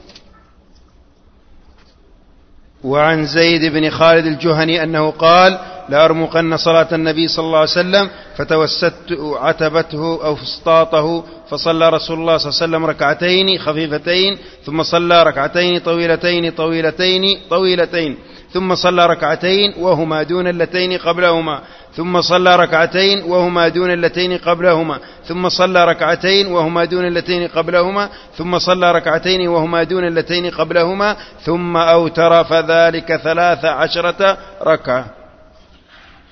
[SPEAKER 3] وعن زيد بن خالد الجهني أنه قال لأرمقن صلاة النبي صلى الله عليه وسلم فتوسدت عتبته أو فسطاطه فصلى رسول الله صلى الله عليه وسلم ركعتين خفيفتين ثم صلى ركعتين طويلتين طويلتين طويلتين ثم صلى ركعتين وهما دون اللتين قبلهما. ثم صلى ركعتين وهما دون اللتين قبلهما ثم صلى ركعتين وهما دون اللتين قبلهما ثم صلى ركعتين وهما دون اللتين قبلهما ثم أوتر فذلك ثلاث عشرة ركعة.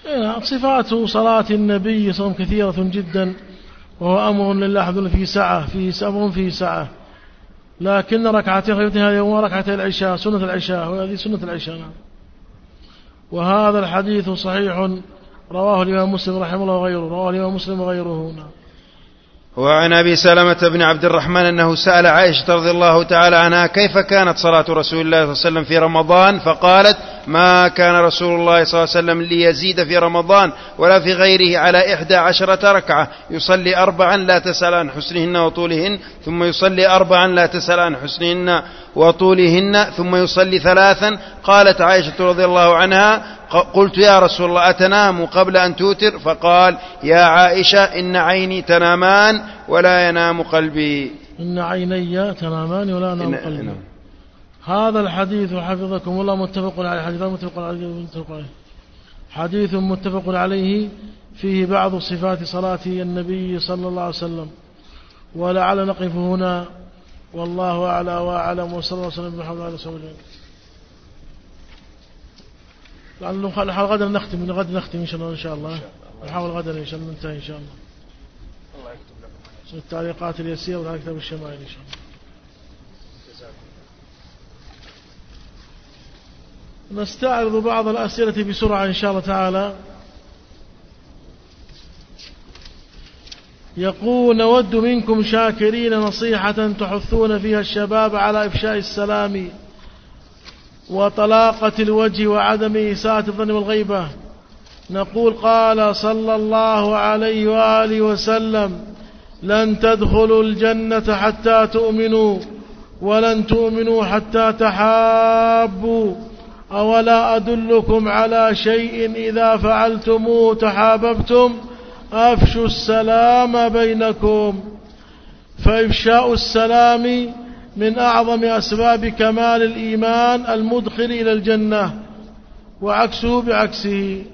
[SPEAKER 2] إيه، صفات صلاة النبي صلى كثيرة جدا وهو أمر لله في سعة فيه أمر فيه سعة لكن خيرتين هذه هو ركعتي العشاء سنة العشاء وهذه سنة العشاء. نعم. وهذا الحديث صحيح رواه الإمام مسلم رحمه الله وغيره رواه الإمام مسلم وغيره نعم.
[SPEAKER 3] وعن أبي سلمة بن عبد الرحمن أنه سأل عائشة رضي الله تعالى عنها كيف كانت صلاة رسول الله صلى الله عليه وسلم في رمضان؟ فقالت ما كان رسول الله صلى الله عليه وسلم ليزيد في رمضان ولا في غيره على إحدى عشرة ركعة. يصلي أربعا لا تسأل عن حسنهن وطولهن ثم يصلي أربعا لا تسأل عن حسنهن وطولهن ثم يصلي ثلاثا. قالت عائشة رضي الله عنها قلت يا رسول الله أتنام قبل أن توتر؟ فقال يا عائشة إن عيني تنامان ولا ينام قلبي.
[SPEAKER 2] إن عيني تنامان ولا ينام قلبي. هذا الحديث حفظكم الله متفق عليه. حديث متفق عليه متفق عليه. حديث متفق عليه فيه بعض صفات صلاة النبي صلى الله عليه وسلم. ولعل نقف هنا. والله أعلى وأعلم وصلى الله وسلم محمد على رسول لعله نحاول غدا نختم من غد نختم إن شاء الله إن شاء الله. نحاول غدا إن شاء الله ننتهي إن شاء الله. الله يكتب لكم التعليقات اليسيرة وعلى كتاب الشمائل إن شاء الله؟ نستعرض بعض الأسئلة بسرعة إن شاء الله تعالى. يقول نود منكم شاكرين نصيحة تحثون فيها الشباب على إفشاء السلام. وطلاقة الوجه وعدم إساءة الظن والغيبة. نقول قال صلى الله عليه وآله وسلم لن تدخلوا الجنة حتى تؤمنوا ولن تؤمنوا حتى تحابوا أولا أدلكم على شيء إذا فعلتموه تحاببتم؟ أفشوا السلام بينكم. فإفشاء السلام من أعظم أسباب كمال الإيمان المدخل إلى الجنة وعكسه بعكسه.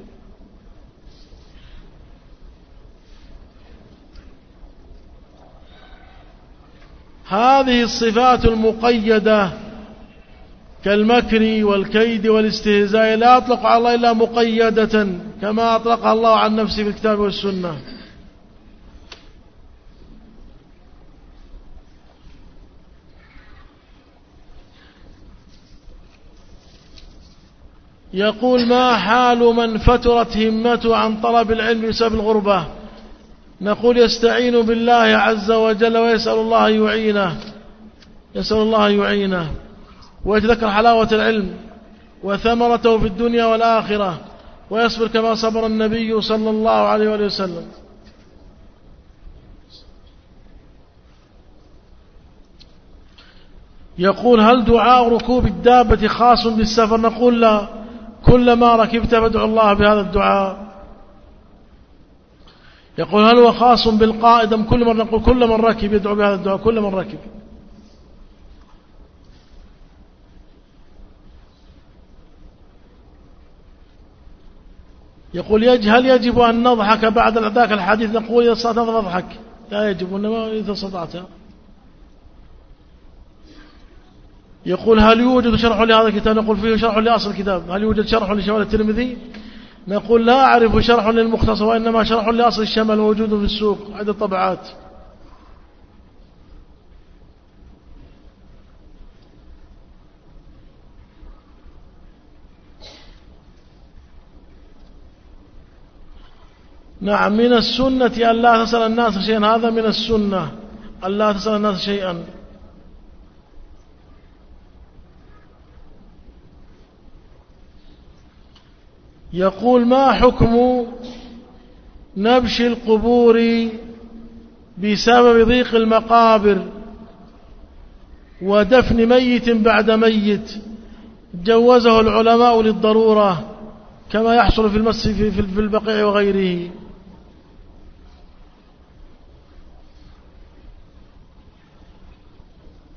[SPEAKER 2] هذه الصفات المقيدة كالمكر والكيد والاستهزاء لا أطلق على الله إلا مقيدة كما أطلقها الله عن نفسه في الكتاب والسنة. يقول ما حال من فترت همته عن طلب العلم بسبب الغربة؟ نقول يستعين بالله عز وجل ويسأل الله يعينه. يسأل الله يعينه. ويتذكر حلاوة العلم وثمرته في الدنيا والآخرة ويصبر كما صبر النبي صلى الله عليه وآله وسلم. يقول هل دعاء ركوب الدابة خاص بالسفر؟ نقول لا. كلما ركبت فادعو الله بهذا الدعاء. يقول هل هو خاص بالقائد أم كل من نقول كل من ركب يدعو بهذا الدعاء؟ كل من ركب. يقول هل يجب أن نضحك بعد ذاك الحديث؟ نقول إذا استطعت نضحك. لا يجب إنما إذا استطعت يقول هل يوجد شرح لهذا الكتاب؟ نقول فيه شرح لأصل الكتاب. هل يوجد شرح لشمال الترمذي؟ نقول لا أعرف شرح للمختصر وإنما شرح لأصل الشمال موجود في السوق عدة طبعات نعم من السنة أن لا تسأل الناس شيئا. هذا من السنة أن لا تسأل الناس شيئا. يقول ما حكم نبش القبور بسبب ضيق المقابر ودفن ميت بعد ميت؟ جوزه العلماء للضرورة كما يحصل في المسجد في البقيع وغيره.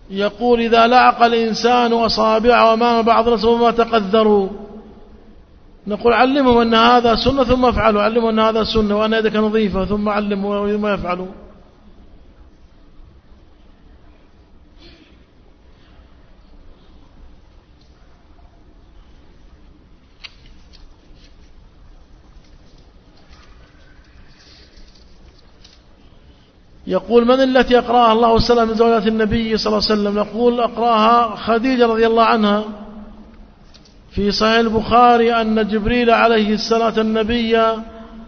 [SPEAKER 2] يقول إذا لعق الإنسان أصابعه أمام بعض الناس وما تقذروا. نقول علمهم أن هذا سنة ثم افعلوا علمهم أن هذا سنة وأن يدك نظيفة ثم علموا ما يفعلوا يقول من التي أقرأها الله وسلم من زوجات النبي صلى الله عليه وسلم؟ نقول أقرأها خديجة رضي الله عنها. في صحيح البخاري أن جبريل عليه الصلاة النبي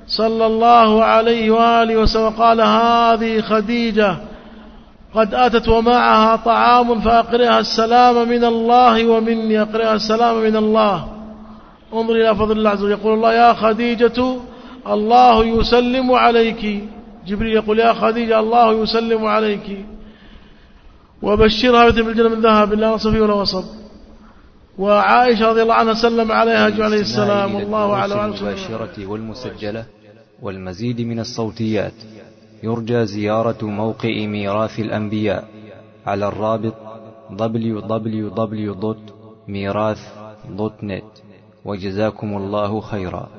[SPEAKER 2] صلى الله عليه وآله وسلم قال هذه خديجة قد أتت ومعها طعام فأقرئها السلام من الله ومني أقرئها السلام من الله. انظر إلى فضل الله عز وجل. يقول الله يا خديجة الله يسلم عليك. جبريل يقول يا خديجة الله يسلم عليك. وبشرها بالجنة من ذهب لا نصفي ولا وصب وعائشة رضي الله عنها سلم عليها عليه السلام. والله أعلم.
[SPEAKER 1] المباشرة والمسجلة والمزيد من الصوتيات. يرجى زيارة موقع ميراث الأنبياء على الرابط www.ميراث.net وجزاكم الله خيرا.